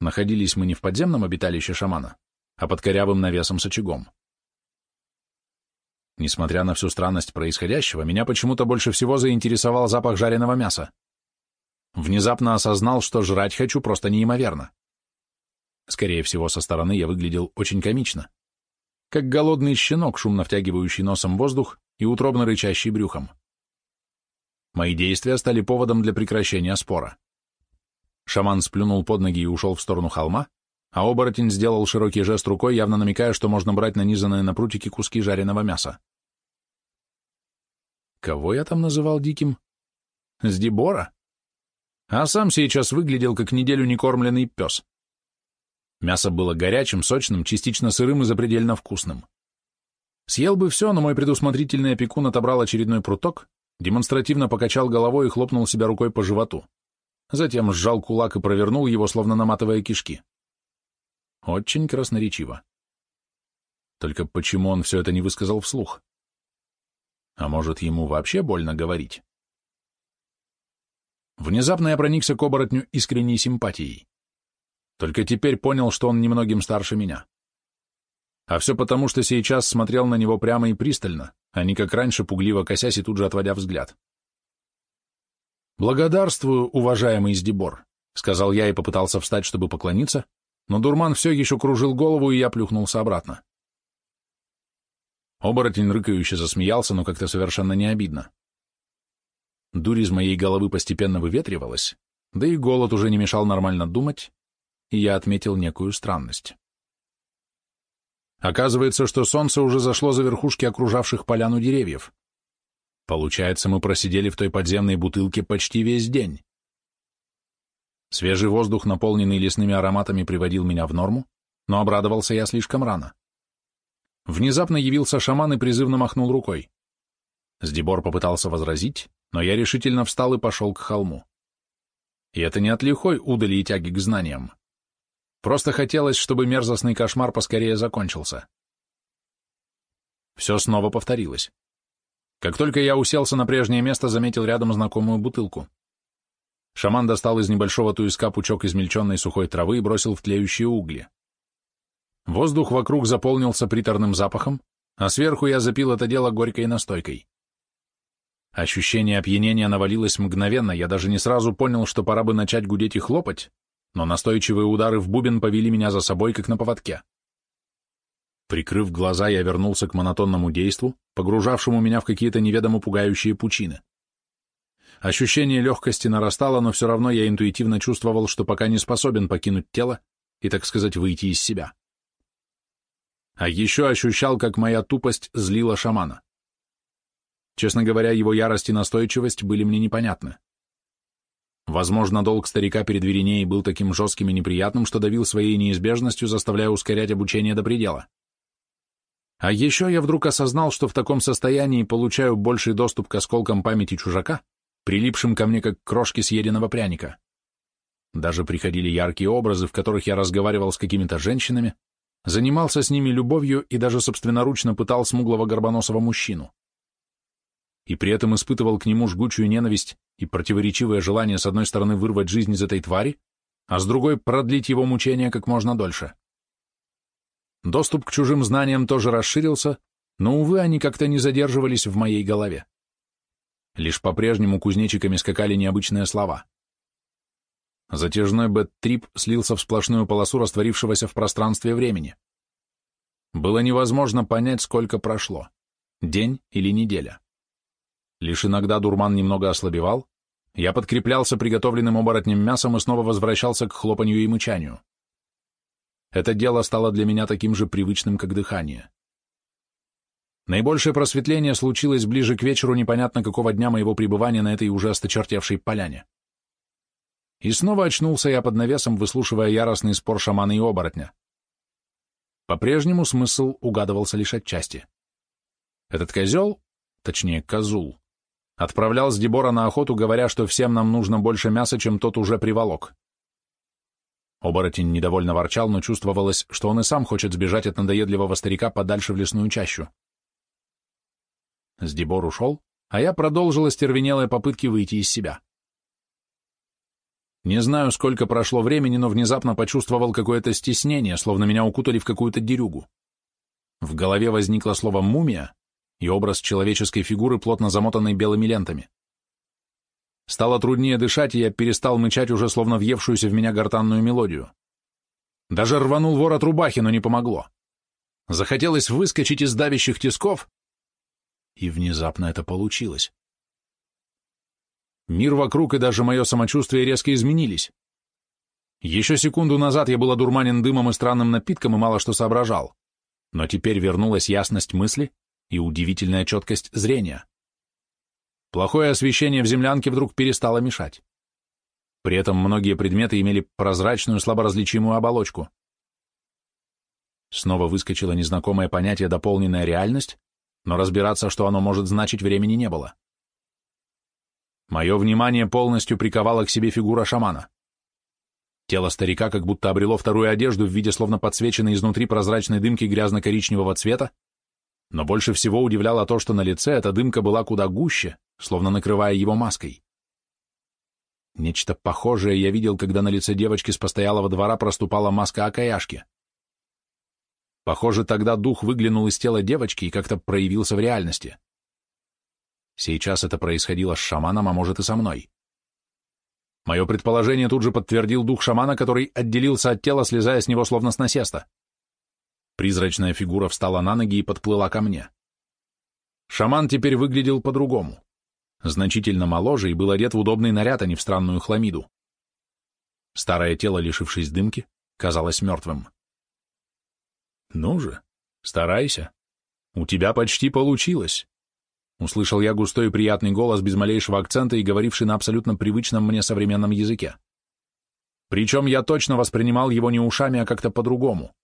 Находились мы не в подземном обиталище шамана, а под корявым навесом с очагом. Несмотря на всю странность происходящего, меня почему-то больше всего заинтересовал запах жареного мяса. Внезапно осознал, что жрать хочу просто неимоверно. Скорее всего, со стороны я выглядел очень комично. Как голодный щенок, шумно втягивающий носом воздух и утробно рычащий брюхом. Мои действия стали поводом для прекращения спора. Шаман сплюнул под ноги и ушел в сторону холма, а оборотень сделал широкий жест рукой, явно намекая, что можно брать нанизанные на прутики куски жареного мяса. Кого я там называл диким? Сдебора? А сам сейчас выглядел как неделю некормленный пес. Мясо было горячим, сочным, частично сырым и запредельно вкусным. Съел бы все, но мой предусмотрительный опекун отобрал очередной пруток, демонстративно покачал головой и хлопнул себя рукой по животу. Затем сжал кулак и провернул его, словно наматывая кишки. Очень красноречиво. Только почему он все это не высказал вслух? А может, ему вообще больно говорить? Внезапно я проникся к оборотню искренней симпатией. Только теперь понял, что он немногим старше меня. А все потому, что сейчас смотрел на него прямо и пристально, а не как раньше, пугливо косясь и тут же отводя взгляд. «Благодарствую, уважаемый Сдебор», — сказал я и попытался встать, чтобы поклониться, но дурман все еще кружил голову, и я плюхнулся обратно. Оборотень рыкающе засмеялся, но как-то совершенно не обидно. Дурь из моей головы постепенно выветривалась, да и голод уже не мешал нормально думать, и я отметил некую странность. Оказывается, что солнце уже зашло за верхушки окружавших поляну деревьев. Получается, мы просидели в той подземной бутылке почти весь день. Свежий воздух, наполненный лесными ароматами, приводил меня в норму, но обрадовался я слишком рано. Внезапно явился шаман и призывно махнул рукой. Сдебор попытался возразить, но я решительно встал и пошел к холму. И это не от лихой удали и тяги к знаниям. Просто хотелось, чтобы мерзостный кошмар поскорее закончился. Все снова повторилось. Как только я уселся на прежнее место, заметил рядом знакомую бутылку. Шаман достал из небольшого туиска пучок измельченной сухой травы и бросил в тлеющие угли. Воздух вокруг заполнился приторным запахом, а сверху я запил это дело горькой настойкой. Ощущение опьянения навалилось мгновенно, я даже не сразу понял, что пора бы начать гудеть и хлопать, но настойчивые удары в бубен повели меня за собой, как на поводке. Прикрыв глаза, я вернулся к монотонному действу, погружавшему меня в какие-то неведомо пугающие пучины. Ощущение легкости нарастало, но все равно я интуитивно чувствовал, что пока не способен покинуть тело и, так сказать, выйти из себя. А еще ощущал, как моя тупость злила шамана. Честно говоря, его ярость и настойчивость были мне непонятны. Возможно, долг старика перед Веринеей был таким жестким и неприятным, что давил своей неизбежностью, заставляя ускорять обучение до предела. А еще я вдруг осознал, что в таком состоянии получаю больший доступ к осколкам памяти чужака, прилипшим ко мне как крошки съеденного пряника. Даже приходили яркие образы, в которых я разговаривал с какими-то женщинами, занимался с ними любовью и даже собственноручно пытал смуглого горбоносого мужчину. И при этом испытывал к нему жгучую ненависть и противоречивое желание с одной стороны вырвать жизнь из этой твари, а с другой продлить его мучения как можно дольше. Доступ к чужим знаниям тоже расширился, но, увы, они как-то не задерживались в моей голове. Лишь по-прежнему кузнечиками скакали необычные слова. Затяжной бэт-трип слился в сплошную полосу растворившегося в пространстве времени. Было невозможно понять, сколько прошло — день или неделя. Лишь иногда дурман немного ослабевал, я подкреплялся приготовленным оборотнем мясом и снова возвращался к хлопанью и мычанию. Это дело стало для меня таким же привычным, как дыхание. Наибольшее просветление случилось ближе к вечеру непонятно какого дня моего пребывания на этой уже осточертевшей поляне. И снова очнулся я под навесом, выслушивая яростный спор шамана и оборотня. По-прежнему смысл угадывался лишь отчасти. Этот козел, точнее козул, отправлял с Дебора на охоту, говоря, что всем нам нужно больше мяса, чем тот уже приволок. Оборотень недовольно ворчал, но чувствовалось, что он и сам хочет сбежать от надоедливого старика подальше в лесную чащу. Сдебор ушел, а я продолжил остервенелые попытки выйти из себя. Не знаю, сколько прошло времени, но внезапно почувствовал какое-то стеснение, словно меня укутали в какую-то дерюгу. В голове возникло слово «мумия» и образ человеческой фигуры, плотно замотанной белыми лентами. Стало труднее дышать, и я перестал мычать уже словно въевшуюся в меня гортанную мелодию. Даже рванул ворот рубахи, но не помогло. Захотелось выскочить из давящих тисков, и внезапно это получилось. Мир вокруг и даже мое самочувствие резко изменились. Еще секунду назад я был одурманен дымом и странным напитком и мало что соображал, но теперь вернулась ясность мысли и удивительная четкость зрения. Плохое освещение в землянке вдруг перестало мешать. При этом многие предметы имели прозрачную, слаборазличимую оболочку. Снова выскочило незнакомое понятие «дополненная реальность», но разбираться, что оно может значить, времени не было. Мое внимание полностью приковало к себе фигура шамана. Тело старика как будто обрело вторую одежду в виде словно подсвеченной изнутри прозрачной дымки грязно-коричневого цвета, но больше всего удивляло то, что на лице эта дымка была куда гуще, словно накрывая его маской. Нечто похожее я видел, когда на лице девочки с постоялого двора проступала маска Акаяшки. Похоже, тогда дух выглянул из тела девочки и как-то проявился в реальности. Сейчас это происходило с шаманом, а может и со мной. Мое предположение тут же подтвердил дух шамана, который отделился от тела, слезая с него словно с насеста. Призрачная фигура встала на ноги и подплыла ко мне. Шаман теперь выглядел по-другому. Значительно моложе и был одет в удобный наряд, а не в странную хламиду. Старое тело, лишившись дымки, казалось мертвым. «Ну же, старайся. У тебя почти получилось. Услышал я густой и приятный голос без малейшего акцента и говоривший на абсолютно привычном мне современном языке. Причем я точно воспринимал его не ушами, а как-то по-другому.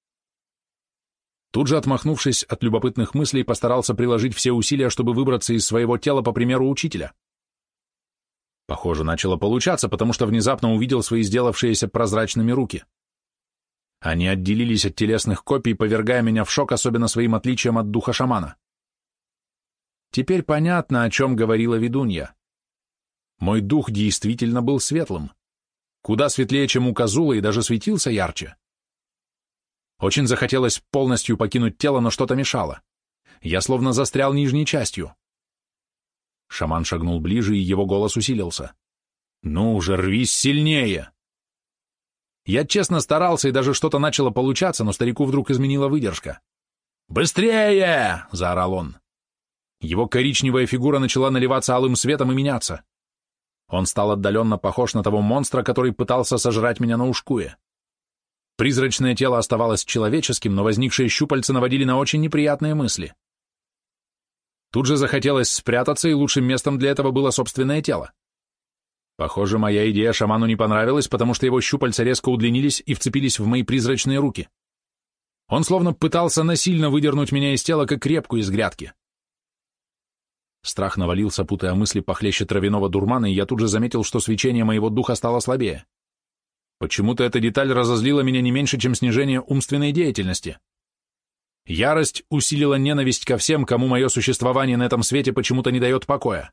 Тут же, отмахнувшись от любопытных мыслей, постарался приложить все усилия, чтобы выбраться из своего тела по примеру учителя. Похоже, начало получаться, потому что внезапно увидел свои сделавшиеся прозрачными руки. Они отделились от телесных копий, повергая меня в шок, особенно своим отличием от духа шамана. Теперь понятно, о чем говорила ведунья. Мой дух действительно был светлым. Куда светлее, чем у Казула, и даже светился ярче. Очень захотелось полностью покинуть тело, но что-то мешало. Я словно застрял нижней частью. Шаман шагнул ближе, и его голос усилился. «Ну уже рвись сильнее!» Я честно старался, и даже что-то начало получаться, но старику вдруг изменила выдержка. «Быстрее!» — заорал он. Его коричневая фигура начала наливаться алым светом и меняться. Он стал отдаленно похож на того монстра, который пытался сожрать меня на ушкуе. Призрачное тело оставалось человеческим, но возникшие щупальца наводили на очень неприятные мысли. Тут же захотелось спрятаться, и лучшим местом для этого было собственное тело. Похоже, моя идея шаману не понравилась, потому что его щупальца резко удлинились и вцепились в мои призрачные руки. Он словно пытался насильно выдернуть меня из тела, как крепку из грядки. Страх навалился, путая мысли похлеще травяного дурмана, и я тут же заметил, что свечение моего духа стало слабее. Почему-то эта деталь разозлила меня не меньше, чем снижение умственной деятельности. Ярость усилила ненависть ко всем, кому мое существование на этом свете почему-то не дает покоя.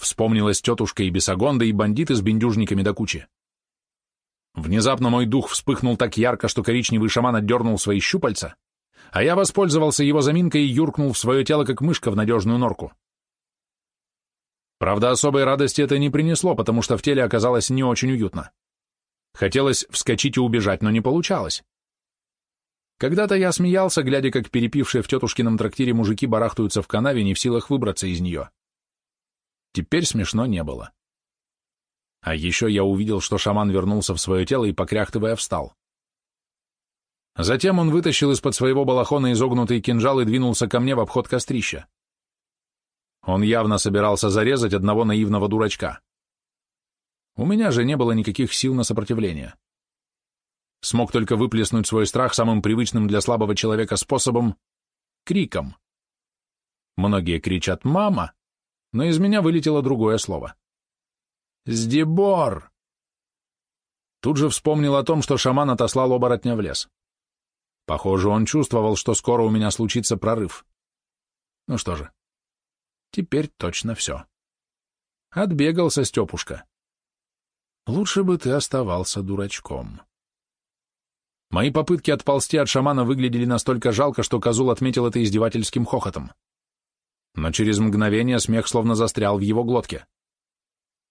Вспомнилась тетушка и бесогонда, и бандиты с бендюжниками до кучи. Внезапно мой дух вспыхнул так ярко, что коричневый шаман отдернул свои щупальца, а я воспользовался его заминкой и юркнул в свое тело, как мышка в надежную норку. Правда, особой радости это не принесло, потому что в теле оказалось не очень уютно. Хотелось вскочить и убежать, но не получалось. Когда-то я смеялся, глядя, как перепившие в тетушкином трактире мужики барахтаются в канаве, не в силах выбраться из нее. Теперь смешно не было. А еще я увидел, что шаман вернулся в свое тело и, покряхтывая, встал. Затем он вытащил из-под своего балахона изогнутый кинжал и двинулся ко мне в обход кострища. Он явно собирался зарезать одного наивного дурачка. У меня же не было никаких сил на сопротивление. Смог только выплеснуть свой страх самым привычным для слабого человека способом — криком. Многие кричат «мама», но из меня вылетело другое слово. «Сдебор!» Тут же вспомнил о том, что шаман отослал оборотня в лес. Похоже, он чувствовал, что скоро у меня случится прорыв. Ну что же, теперь точно все. Отбегался Степушка. Лучше бы ты оставался дурачком. Мои попытки отползти от шамана выглядели настолько жалко, что Козул отметил это издевательским хохотом. Но через мгновение смех словно застрял в его глотке.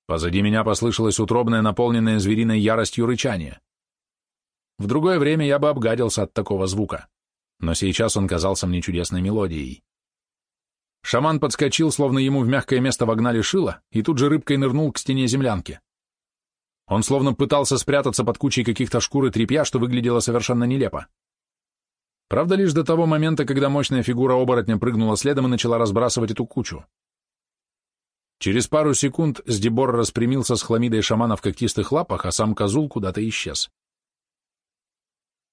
Позади меня послышалось утробное, наполненное звериной яростью рычание. В другое время я бы обгадился от такого звука, но сейчас он казался мне чудесной мелодией. Шаман подскочил, словно ему в мягкое место вогнали шило, и тут же рыбкой нырнул к стене землянки. Он словно пытался спрятаться под кучей каких-то шкур и тряпья, что выглядело совершенно нелепо. Правда, лишь до того момента, когда мощная фигура оборотня прыгнула следом и начала разбрасывать эту кучу. Через пару секунд Сдебор распрямился с хламидой шамана в когтистых лапах, а сам козул куда-то исчез.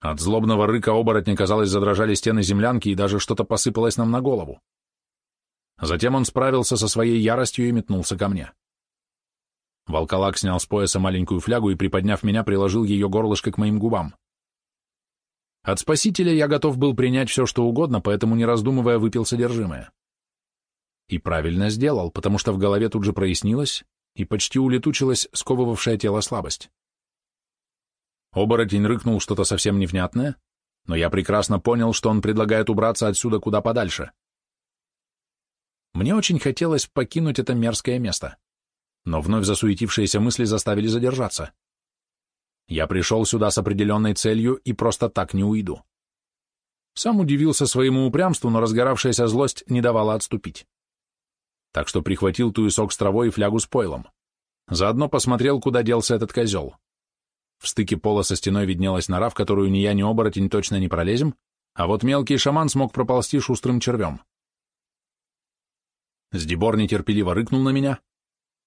От злобного рыка оборотня, казалось, задрожали стены землянки, и даже что-то посыпалось нам на голову. Затем он справился со своей яростью и метнулся ко мне. Волколак снял с пояса маленькую флягу и, приподняв меня, приложил ее горлышко к моим губам. От спасителя я готов был принять все, что угодно, поэтому, не раздумывая, выпил содержимое. И правильно сделал, потому что в голове тут же прояснилось и почти улетучилась сковывавшая тело слабость. Оборотень рыкнул что-то совсем невнятное, но я прекрасно понял, что он предлагает убраться отсюда куда подальше. Мне очень хотелось покинуть это мерзкое место но вновь засуетившиеся мысли заставили задержаться. Я пришел сюда с определенной целью и просто так не уйду. Сам удивился своему упрямству, но разгоравшаяся злость не давала отступить. Так что прихватил туесок с травой и флягу с пойлом. Заодно посмотрел, куда делся этот козел. В стыке пола со стеной виднелась нора, в которую ни я, ни оборотень точно не пролезем, а вот мелкий шаман смог проползти шустрым червем. Сдебор нетерпеливо рыкнул на меня,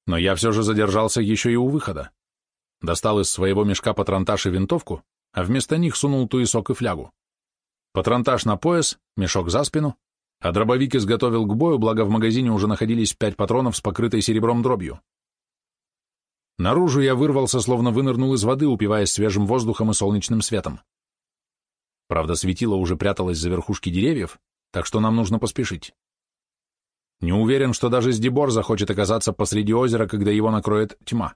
но я все же задержался еще и у выхода. Достал из своего мешка патронтаж и винтовку, а вместо них сунул туесок и флягу. Патронтаж на пояс, мешок за спину, а дробовик изготовил к бою, благо в магазине уже находились пять патронов с покрытой серебром дробью. Наружу я вырвался, словно вынырнул из воды, упиваясь свежим воздухом и солнечным светом. Правда, светило уже пряталось за верхушки деревьев, так что нам нужно поспешить. Не уверен, что даже Сдебор захочет оказаться посреди озера, когда его накроет тьма.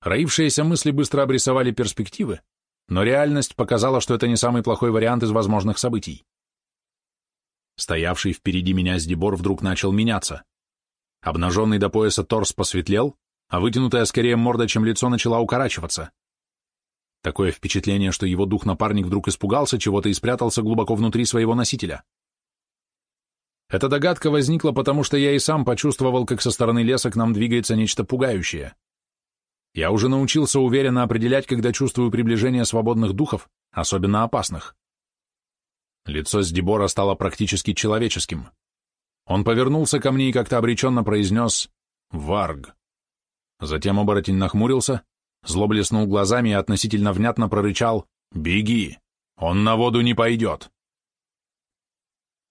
Роившиеся мысли быстро обрисовали перспективы, но реальность показала, что это не самый плохой вариант из возможных событий. Стоявший впереди меня Сдебор вдруг начал меняться. Обнаженный до пояса торс посветлел, а вытянутая скорее морда, чем лицо, начала укорачиваться. Такое впечатление, что его дух-напарник вдруг испугался чего-то и спрятался глубоко внутри своего носителя. Эта догадка возникла потому, что я и сам почувствовал, как со стороны леса к нам двигается нечто пугающее. Я уже научился уверенно определять, когда чувствую приближение свободных духов, особенно опасных. Лицо Сдебора стало практически человеческим. Он повернулся ко мне и как-то обреченно произнес «Варг». Затем оборотень нахмурился, зло блеснул глазами и относительно внятно прорычал «Беги! Он на воду не пойдет!»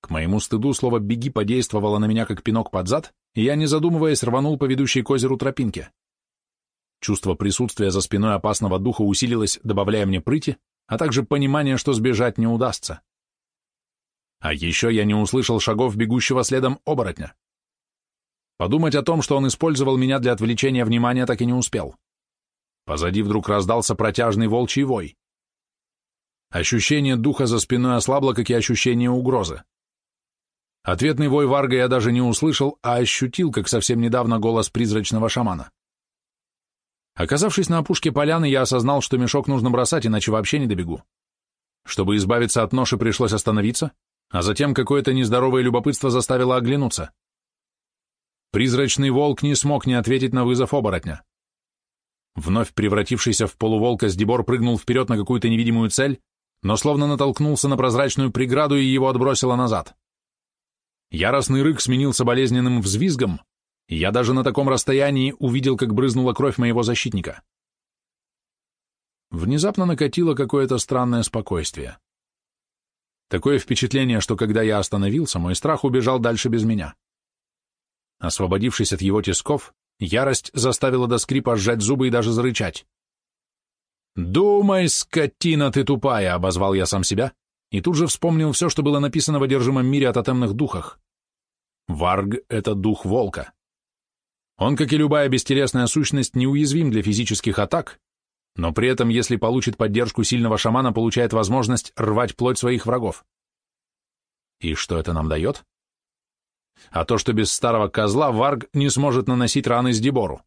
К моему стыду слово «беги» подействовало на меня как пинок под зад, и я, не задумываясь, рванул по ведущей к озеру тропинке. Чувство присутствия за спиной опасного духа усилилось, добавляя мне прыти, а также понимание, что сбежать не удастся. А еще я не услышал шагов бегущего следом оборотня. Подумать о том, что он использовал меня для отвлечения внимания, так и не успел. Позади вдруг раздался протяжный волчий вой. Ощущение духа за спиной ослабло, как и ощущение угрозы. Ответный вой Варга я даже не услышал, а ощутил, как совсем недавно голос призрачного шамана. Оказавшись на опушке поляны, я осознал, что мешок нужно бросать, иначе вообще не добегу. Чтобы избавиться от ноши, пришлось остановиться, а затем какое-то нездоровое любопытство заставило оглянуться. Призрачный волк не смог не ответить на вызов оборотня. Вновь превратившийся в полуволка Сдебор прыгнул вперед на какую-то невидимую цель, но словно натолкнулся на прозрачную преграду и его отбросило назад. Яростный рык сменился болезненным взвизгом, я даже на таком расстоянии увидел, как брызнула кровь моего защитника. Внезапно накатило какое-то странное спокойствие. Такое впечатление, что когда я остановился, мой страх убежал дальше без меня. Освободившись от его тисков, ярость заставила до скрипа сжать зубы и даже зарычать. «Думай, скотина ты тупая!» — обозвал я сам себя, и тут же вспомнил все, что было написано в одержимом мире о тотемных духах. Варг — это дух волка. Он, как и любая бестелесная сущность, неуязвим для физических атак, но при этом, если получит поддержку сильного шамана, получает возможность рвать плоть своих врагов. И что это нам дает? А то, что без старого козла Варг не сможет наносить раны с Дебору.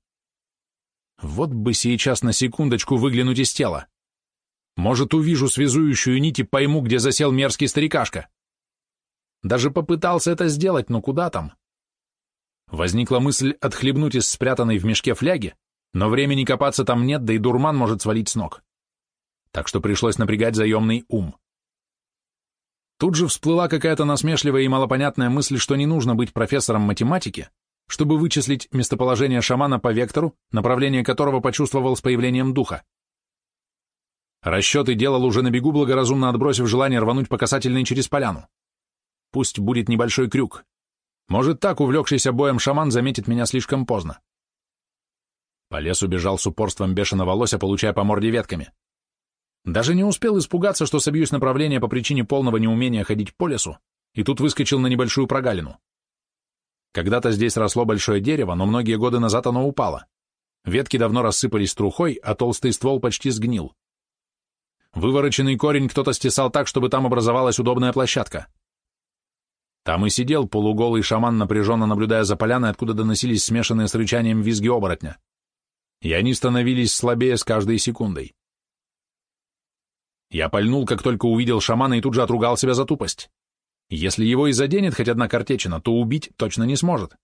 Вот бы сейчас на секундочку выглянуть из тела. Может, увижу связующую нить и пойму, где засел мерзкий старикашка. Даже попытался это сделать, но куда там? Возникла мысль отхлебнуть из спрятанной в мешке фляги, но времени копаться там нет, да и дурман может свалить с ног. Так что пришлось напрягать заемный ум. Тут же всплыла какая-то насмешливая и малопонятная мысль, что не нужно быть профессором математики, чтобы вычислить местоположение шамана по вектору, направление которого почувствовал с появлением духа. Расчеты делал уже на бегу, благоразумно отбросив желание рвануть по касательной через поляну. Пусть будет небольшой крюк, может, так увлекшийся боем шаман заметит меня слишком поздно. По лесу бежал с упорством бешеного лося, получая по морде ветками. Даже не успел испугаться, что собьюсь направление по причине полного неумения ходить по лесу, и тут выскочил на небольшую прогалину. Когда-то здесь росло большое дерево, но многие годы назад оно упало. Ветки давно рассыпались трухой, а толстый ствол почти сгнил. Вывороченный корень кто-то стесал так, чтобы там образовалась удобная площадка. Там и сидел полуголый шаман, напряженно наблюдая за поляной, откуда доносились смешанные с рычанием визги оборотня. И они становились слабее с каждой секундой. Я пальнул, как только увидел шамана, и тут же отругал себя за тупость. Если его и заденет хоть одна картечина, то убить точно не сможет,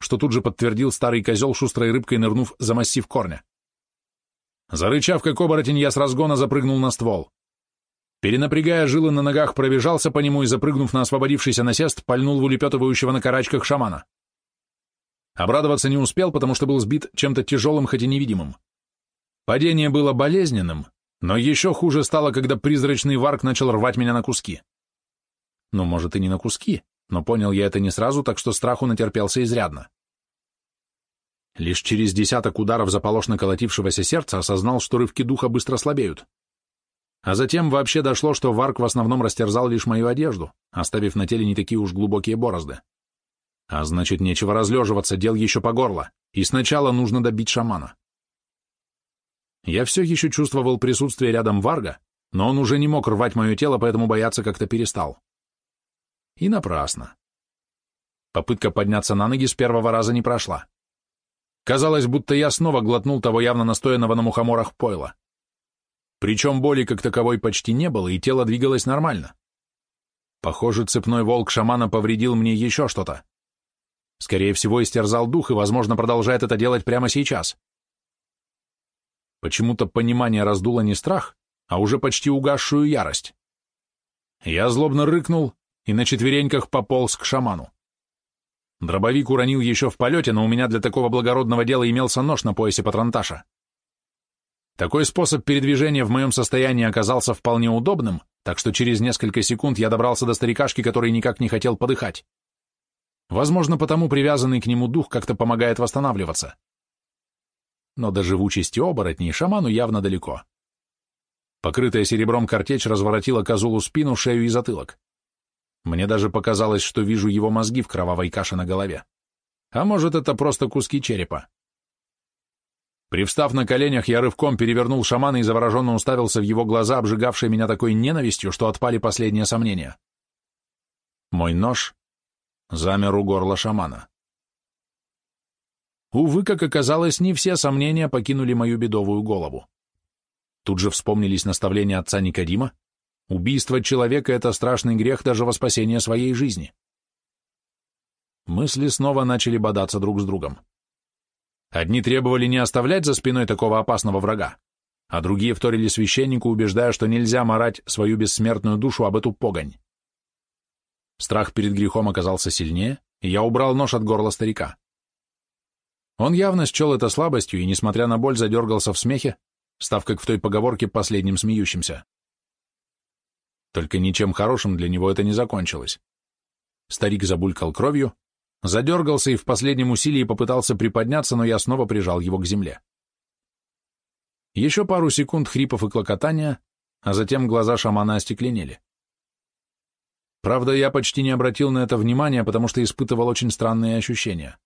что тут же подтвердил старый козел, шустрой рыбкой нырнув за массив корня. Зарычав, как оборотень, я с разгона запрыгнул на ствол. Перенапрягая жилы на ногах, пробежался по нему и, запрыгнув на освободившийся насест, пальнул в улепетывающего на карачках шамана. Обрадоваться не успел, потому что был сбит чем-то тяжелым, хоть и невидимым. Падение было болезненным, но еще хуже стало, когда призрачный варк начал рвать меня на куски. Ну, может, и не на куски, но понял я это не сразу, так что страху натерпелся изрядно. Лишь через десяток ударов заполошно колотившегося сердца осознал, что рывки духа быстро слабеют. А затем вообще дошло, что Варк в основном растерзал лишь мою одежду, оставив на теле не такие уж глубокие борозды. А значит, нечего разлеживаться, дел еще по горло, и сначала нужно добить шамана. Я все еще чувствовал присутствие рядом Варга, но он уже не мог рвать мое тело, поэтому бояться как-то перестал. И напрасно. Попытка подняться на ноги с первого раза не прошла. Казалось, будто я снова глотнул того явно настоянного на мухоморах пойла. Причем боли как таковой почти не было, и тело двигалось нормально. Похоже, цепной волк шамана повредил мне еще что-то. Скорее всего, истерзал дух и, возможно, продолжает это делать прямо сейчас. Почему-то понимание раздуло не страх, а уже почти угасшую ярость. Я злобно рыкнул и на четвереньках пополз к шаману. Дробовик уронил еще в полете, но у меня для такого благородного дела имелся нож на поясе патронташа. Такой способ передвижения в моем состоянии оказался вполне удобным, так что через несколько секунд я добрался до старикашки, который никак не хотел подыхать. Возможно, потому привязанный к нему дух как-то помогает восстанавливаться. Но до живучести оборотней шаману явно далеко. Покрытая серебром картечь разворотила козулу спину, шею и затылок. Мне даже показалось, что вижу его мозги в кровавой каше на голове. А может, это просто куски черепа. Привстав на коленях, я рывком перевернул шамана и завороженно уставился в его глаза, обжигавшие меня такой ненавистью, что отпали последние сомнения. Мой нож замер у горла шамана. Увы, как оказалось, не все сомнения покинули мою бедовую голову. Тут же вспомнились наставления отца Никодима. Убийство человека — это страшный грех даже во спасение своей жизни. Мысли снова начали бодаться друг с другом. Одни требовали не оставлять за спиной такого опасного врага, а другие вторили священнику, убеждая, что нельзя марать свою бессмертную душу об эту погонь. Страх перед грехом оказался сильнее, и я убрал нож от горла старика. Он явно счел это слабостью и, несмотря на боль, задергался в смехе, став, как в той поговорке, последним смеющимся. Только ничем хорошим для него это не закончилось. Старик забулькал кровью, задергался и в последнем усилии попытался приподняться, но я снова прижал его к земле. Еще пару секунд хрипов и клокотания, а затем глаза шамана остекленели. Правда, я почти не обратил на это внимания, потому что испытывал очень странные ощущения.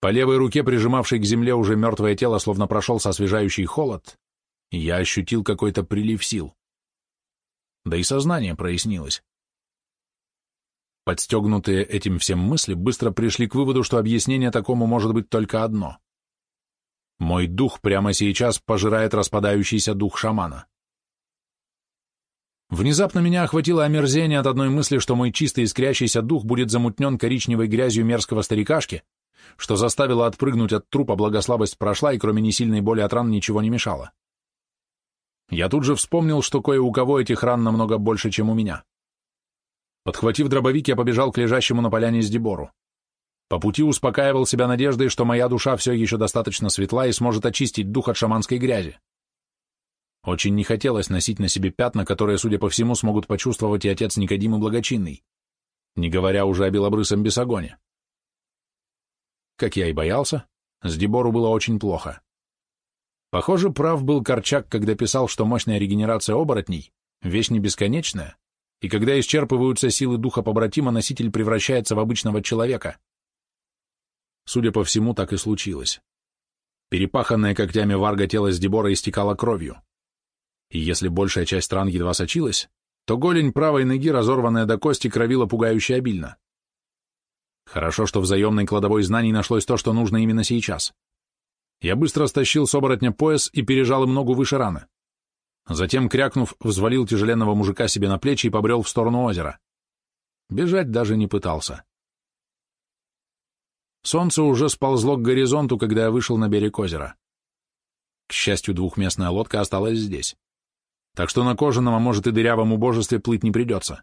По левой руке, прижимавшей к земле уже мертвое тело, словно прошелся освежающий холод, и я ощутил какой-то прилив сил. Да и сознание прояснилось. Подстегнутые этим всем мысли быстро пришли к выводу, что объяснение такому может быть только одно. Мой дух прямо сейчас пожирает распадающийся дух шамана. Внезапно меня охватило омерзение от одной мысли, что мой чистый искрящийся дух будет замутнен коричневой грязью мерзкого старикашки, что заставило отпрыгнуть от трупа, благослабость прошла, и кроме несильной боли от ран ничего не мешало. Я тут же вспомнил, что кое у кого этих ран намного больше, чем у меня. Подхватив дробовик, я побежал к лежащему на поляне Сдебору. По пути успокаивал себя надеждой, что моя душа все еще достаточно светла и сможет очистить дух от шаманской грязи. Очень не хотелось носить на себе пятна, которые, судя по всему, смогут почувствовать и отец Никодим и Благочинный, не говоря уже о белобрысом бесогоне. Как я и боялся, с Дебору было очень плохо. Похоже, прав был Корчак, когда писал, что мощная регенерация оборотней — вещь не бесконечная, и когда исчерпываются силы духа побратима, носитель превращается в обычного человека. Судя по всему, так и случилось. Перепаханное когтями варга тело с Дебора истекало кровью. И если большая часть ран едва сочилась, то голень правой ноги, разорванная до кости, кровила пугающе обильно. Хорошо, что в заемной кладовой знаний нашлось то, что нужно именно сейчас. Я быстро стащил с оборотня пояс и пережал им ногу выше раны. Затем, крякнув, взвалил тяжеленного мужика себе на плечи и побрел в сторону озера. Бежать даже не пытался. Солнце уже сползло к горизонту, когда я вышел на берег озера. К счастью, двухместная лодка осталась здесь. Так что на кожаном, а может и дырявом убожестве плыть не придется.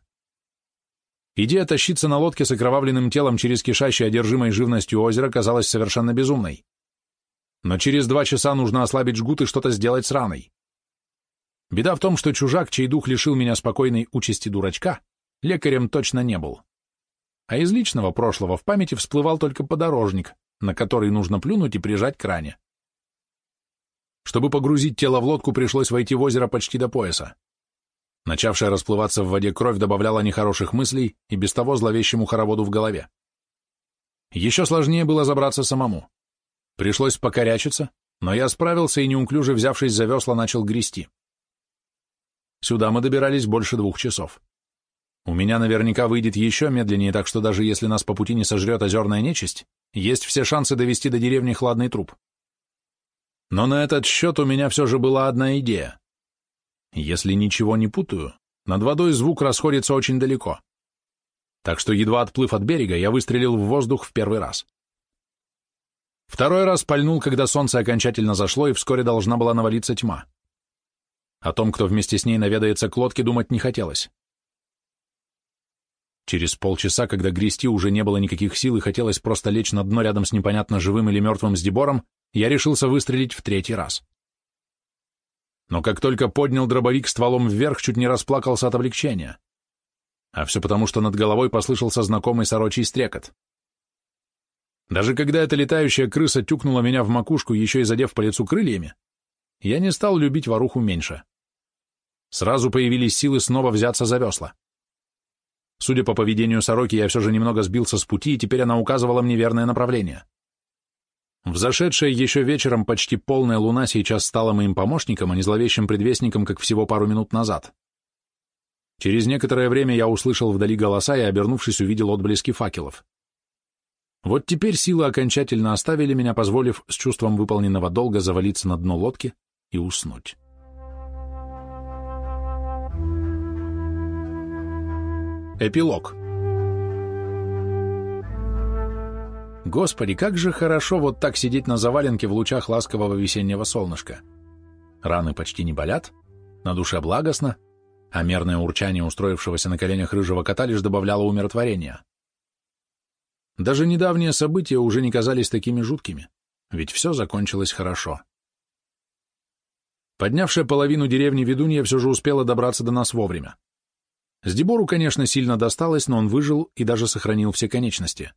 Идея тащиться на лодке с окровавленным телом через кишащее одержимой живностью озеро казалась совершенно безумной. Но через два часа нужно ослабить жгут и что-то сделать с раной. Беда в том, что чужак, чей дух лишил меня спокойной участи дурачка, лекарем точно не был. А из личного прошлого в памяти всплывал только подорожник, на который нужно плюнуть и прижать к ране. Чтобы погрузить тело в лодку, пришлось войти в озеро почти до пояса. Начавшая расплываться в воде кровь добавляла нехороших мыслей и без того зловещему хороводу в голове. Еще сложнее было забраться самому. Пришлось покорячиться, но я справился и, неуклюже взявшись за весла, начал грести. Сюда мы добирались больше двух часов. У меня наверняка выйдет еще медленнее, так что даже если нас по пути не сожрет озерная нечисть, есть все шансы довести до деревни хладный труп. Но на этот счет у меня все же была одна идея. Если ничего не путаю, над водой звук расходится очень далеко. Так что, едва отплыв от берега, я выстрелил в воздух в первый раз. Второй раз пальнул, когда солнце окончательно зашло, и вскоре должна была навалиться тьма. О том, кто вместе с ней наведается к лодке, думать не хотелось. Через полчаса, когда грести уже не было никаких сил и хотелось просто лечь на дно рядом с непонятно живым или мертвым сдебором, я решился выстрелить в третий раз но как только поднял дробовик стволом вверх, чуть не расплакался от облегчения. А все потому, что над головой послышался знакомый сорочий стрекот. Даже когда эта летающая крыса тюкнула меня в макушку, еще и задев по лицу крыльями, я не стал любить воруху меньше. Сразу появились силы снова взяться за весла. Судя по поведению сороки, я все же немного сбился с пути, и теперь она указывала мне верное направление. Взошедшая еще вечером почти полная луна сейчас стала моим помощником, а не зловещим предвестником, как всего пару минут назад. Через некоторое время я услышал вдали голоса и, обернувшись, увидел отблески факелов. Вот теперь силы окончательно оставили меня, позволив с чувством выполненного долга завалиться на дно лодки и уснуть. Эпилог Господи, как же хорошо вот так сидеть на заваленке в лучах ласкового весеннего солнышка. Раны почти не болят, на душе благостно, а мерное урчание устроившегося на коленях рыжего кота лишь добавляло умиротворения. Даже недавние события уже не казались такими жуткими, ведь все закончилось хорошо. Поднявшая половину деревни ведунья все же успела добраться до нас вовремя. Сдебору, конечно, сильно досталось, но он выжил и даже сохранил все конечности.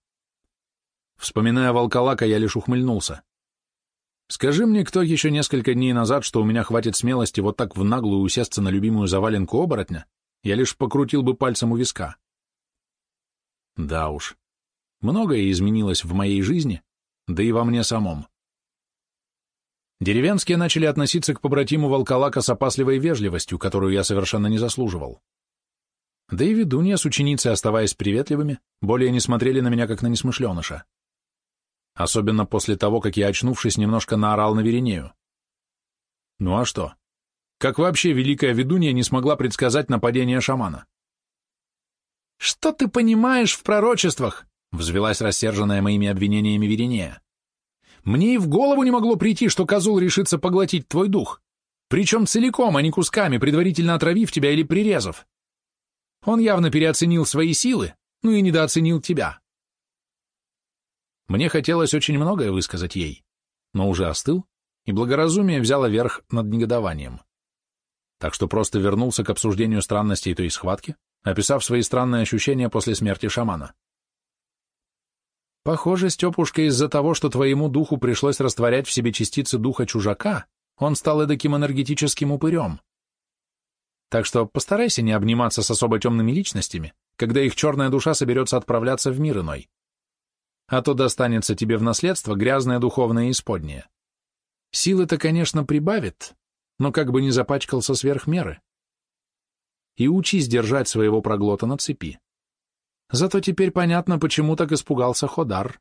Вспоминая волколака, я лишь ухмыльнулся. Скажи мне, кто еще несколько дней назад, что у меня хватит смелости вот так в наглую усесться на любимую заваленку оборотня, я лишь покрутил бы пальцем у виска. Да уж, многое изменилось в моей жизни, да и во мне самом. Деревенские начали относиться к побратиму волколака с опасливой вежливостью, которую я совершенно не заслуживал. Да и ведунья с ученицей, оставаясь приветливыми, более не смотрели на меня, как на несмышленыша особенно после того, как я, очнувшись, немножко наорал на Веринею. Ну а что? Как вообще великая ведунья не смогла предсказать нападение шамана? «Что ты понимаешь в пророчествах?» — взвелась рассерженная моими обвинениями Веринея. «Мне и в голову не могло прийти, что козул решится поглотить твой дух, причем целиком, а не кусками, предварительно отравив тебя или прирезав. Он явно переоценил свои силы, ну и недооценил тебя. Мне хотелось очень многое высказать ей, но уже остыл, и благоразумие взяло верх над негодованием. Так что просто вернулся к обсуждению странностей той схватки, описав свои странные ощущения после смерти шамана. Похоже, Степушка, из-за того, что твоему духу пришлось растворять в себе частицы духа чужака, он стал эдаким энергетическим упырем. Так что постарайся не обниматься с особо темными личностями, когда их черная душа соберется отправляться в мир иной а то достанется тебе в наследство грязное духовное исподнее. Силы-то, конечно, прибавит, но как бы не запачкался сверх меры. И учись держать своего проглота на цепи. Зато теперь понятно, почему так испугался Ходар.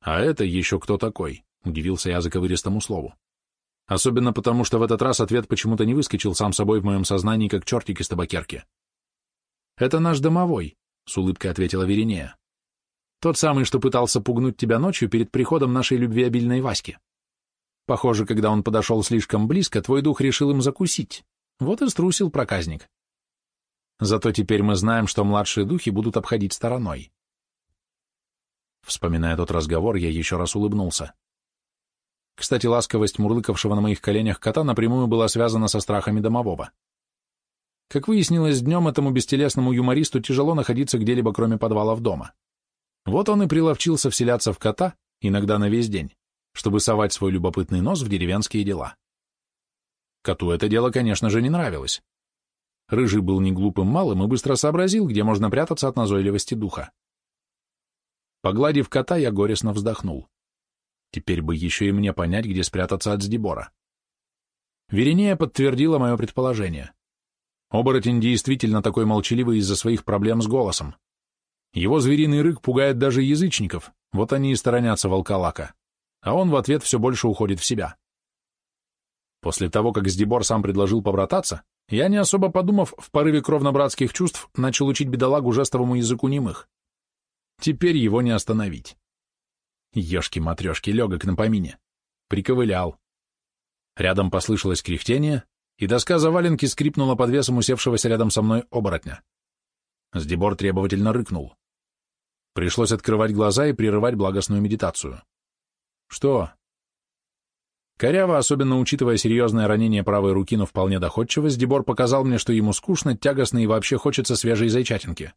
А это еще кто такой? Удивился я заковыристому слову. Особенно потому, что в этот раз ответ почему-то не выскочил сам собой в моем сознании, как чертик из табакерки. «Это наш домовой», — с улыбкой ответила Веринея. Тот самый, что пытался пугнуть тебя ночью перед приходом нашей любвеобильной Васьки. Похоже, когда он подошел слишком близко, твой дух решил им закусить. Вот и струсил проказник. Зато теперь мы знаем, что младшие духи будут обходить стороной. Вспоминая тот разговор, я еще раз улыбнулся. Кстати, ласковость мурлыкавшего на моих коленях кота напрямую была связана со страхами домового. Как выяснилось, днем этому бестелесному юмористу тяжело находиться где-либо, кроме подвалов дома. Вот он и приловчился вселяться в кота, иногда на весь день, чтобы совать свой любопытный нос в деревенские дела. Коту это дело, конечно же, не нравилось. Рыжий был не глупым малым и быстро сообразил, где можно прятаться от назойливости духа. Погладив кота, я горестно вздохнул. Теперь бы еще и мне понять, где спрятаться от Сдебора. Веринея подтвердила мое предположение. Оборотень действительно такой молчаливый из-за своих проблем с голосом. Его звериный рык пугает даже язычников, вот они и сторонятся волколака, а он в ответ все больше уходит в себя. После того, как Сдебор сам предложил побрататься, я, не особо подумав, в порыве кровно-братских чувств, начал учить бедолагу жестовому языку немых. Теперь его не остановить. Ешки-матрешки, легок на помине. Приковылял. Рядом послышалось кряхтение, и доска заваленки скрипнула под весом усевшегося рядом со мной оборотня. Сдебор требовательно рыкнул. Пришлось открывать глаза и прерывать благостную медитацию. Что? Коряво, особенно учитывая серьезное ранение правой руки, но вполне доходчиво, Сдебор показал мне, что ему скучно, тягостно и вообще хочется свежей зайчатинки.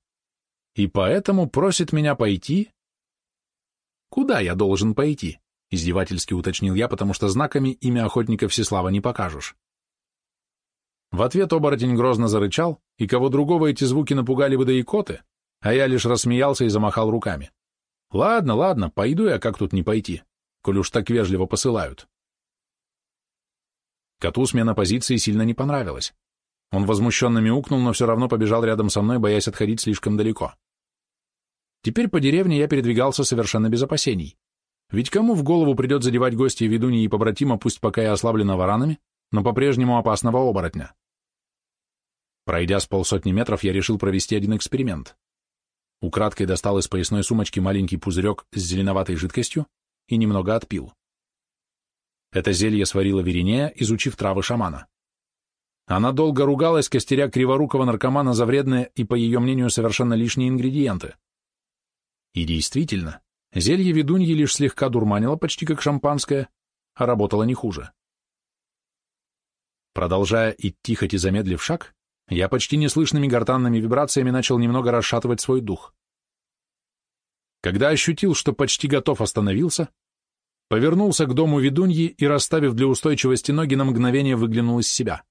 И поэтому просит меня пойти «Куда я должен пойти?» — издевательски уточнил я, потому что знаками имя охотника Всеслава не покажешь. В ответ оборотень грозно зарычал, и кого другого эти звуки напугали бы да и коты, а я лишь рассмеялся и замахал руками. «Ладно, ладно, пойду я, как тут не пойти, коль уж так вежливо посылают». Коту смена позиции сильно не понравилась. Он возмущенно мяукнул, но все равно побежал рядом со мной, боясь отходить слишком далеко. Теперь по деревне я передвигался совершенно без опасений. Ведь кому в голову придет задевать гостей ведуньи и побратима, пусть пока и ослаблена варанами, но по-прежнему опасного оборотня? Пройдя с полсотни метров, я решил провести один эксперимент. Украдкой достал из поясной сумочки маленький пузырек с зеленоватой жидкостью и немного отпил. Это зелье сварила Веринея, изучив травы шамана. Она долго ругалась, костеря криворукого наркомана за вредные и, по ее мнению, совершенно лишние ингредиенты. И действительно, зелье ведуньи лишь слегка дурманило, почти как шампанское, а работало не хуже. Продолжая идти, хоть и замедлив шаг, я почти неслышными гортанными вибрациями начал немного расшатывать свой дух. Когда ощутил, что почти готов остановился, повернулся к дому ведуньи и, расставив для устойчивости ноги, на мгновение выглянул из себя.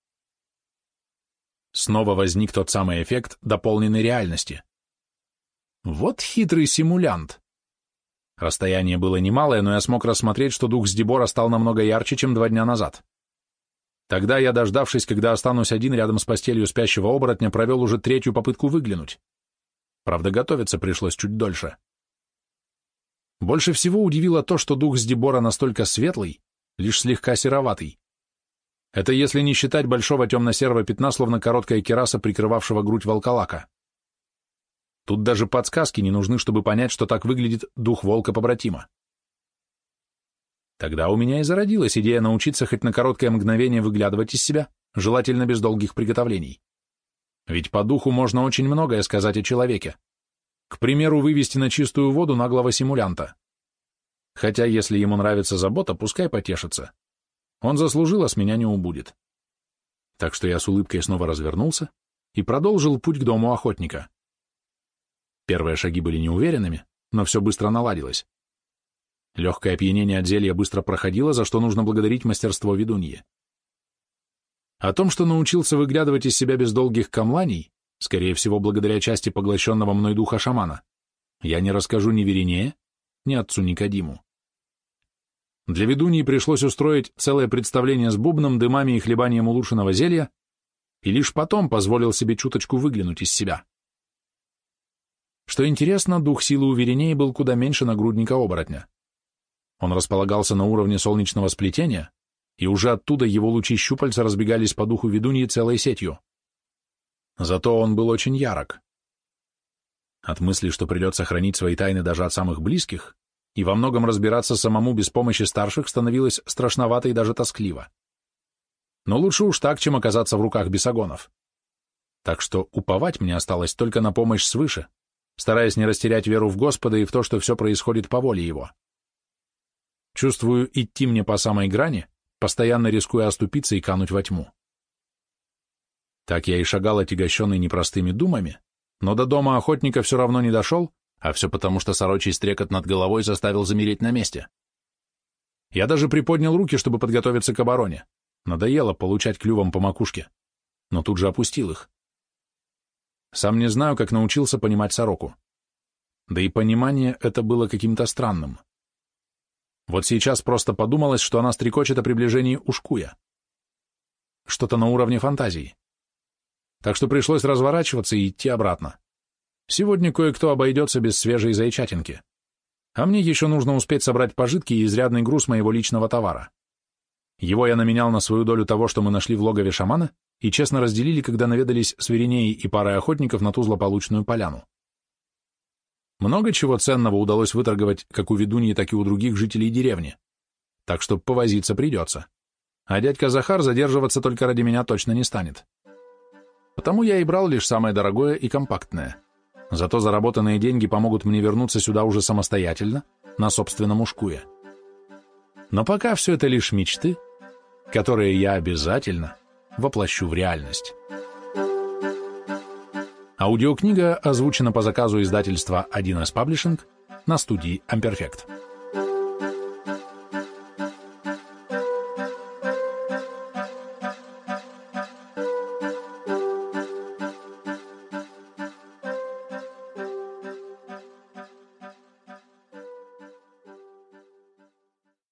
Снова возник тот самый эффект дополненной реальности. Вот хитрый симулянт. Расстояние было немалое, но я смог рассмотреть, что дух с Дебора стал намного ярче, чем два дня назад. Тогда я, дождавшись, когда останусь один рядом с постелью спящего оборотня, провел уже третью попытку выглянуть. Правда, готовиться пришлось чуть дольше. Больше всего удивило то, что дух с Дебора настолько светлый, лишь слегка сероватый. Это если не считать большого темно-серого пятна, словно короткая кераса, прикрывавшего грудь волколака. Тут даже подсказки не нужны, чтобы понять, что так выглядит дух волка-побратима. Тогда у меня и зародилась идея научиться хоть на короткое мгновение выглядывать из себя, желательно без долгих приготовлений. Ведь по духу можно очень многое сказать о человеке. К примеру, вывести на чистую воду наглого симулянта. Хотя, если ему нравится забота, пускай потешится. Он заслужил, а с меня не убудет. Так что я с улыбкой снова развернулся и продолжил путь к дому охотника. Первые шаги были неуверенными, но все быстро наладилось. Легкое опьянение от зелья быстро проходило, за что нужно благодарить мастерство ведуньи. О том, что научился выглядывать из себя без долгих камланий, скорее всего, благодаря части поглощенного мной духа шамана, я не расскажу ни Веринее, ни отцу Никодиму. Для ведуньи пришлось устроить целое представление с бубном, дымами и хлебанием улучшенного зелья, и лишь потом позволил себе чуточку выглянуть из себя. Что интересно, дух силы у Веренеи был куда меньше нагрудника оборотня. Он располагался на уровне солнечного сплетения, и уже оттуда его лучи щупальца разбегались по духу ведуньи целой сетью. Зато он был очень ярок. От мысли, что придется хранить свои тайны даже от самых близких, и во многом разбираться самому без помощи старших становилось страшновато и даже тоскливо. Но лучше уж так, чем оказаться в руках бесогонов. Так что уповать мне осталось только на помощь свыше, стараясь не растерять веру в Господа и в то, что все происходит по воле Его. Чувствую, идти мне по самой грани, постоянно рискуя оступиться и кануть во тьму. Так я и шагал отягощенный непростыми думами, но до дома охотника все равно не дошел, а все потому, что сорочий стрекот над головой заставил замереть на месте. Я даже приподнял руки, чтобы подготовиться к обороне. Надоело получать клювом по макушке, но тут же опустил их. Сам не знаю, как научился понимать сороку. Да и понимание это было каким-то странным. Вот сейчас просто подумалось, что она стрекочет о приближении ушкуя. Что-то на уровне фантазии. Так что пришлось разворачиваться и идти обратно. Сегодня кое-кто обойдется без свежей зайчатинки. А мне еще нужно успеть собрать пожитки и изрядный груз моего личного товара. Его я наменял на свою долю того, что мы нашли в логове шамана, и честно разделили, когда наведались с Веринеей и парой охотников на ту злополучную поляну. Много чего ценного удалось выторговать как у ведуньи, так и у других жителей деревни, так что повозиться придется. А дядька Захар задерживаться только ради меня точно не станет. Потому я и брал лишь самое дорогое и компактное. Зато заработанные деньги помогут мне вернуться сюда уже самостоятельно, на собственном ушкуе. Но пока все это лишь мечты, которые я обязательно воплощу в реальность. Аудиокнига озвучена по заказу издательства 1С Publishing на студии Amperfect.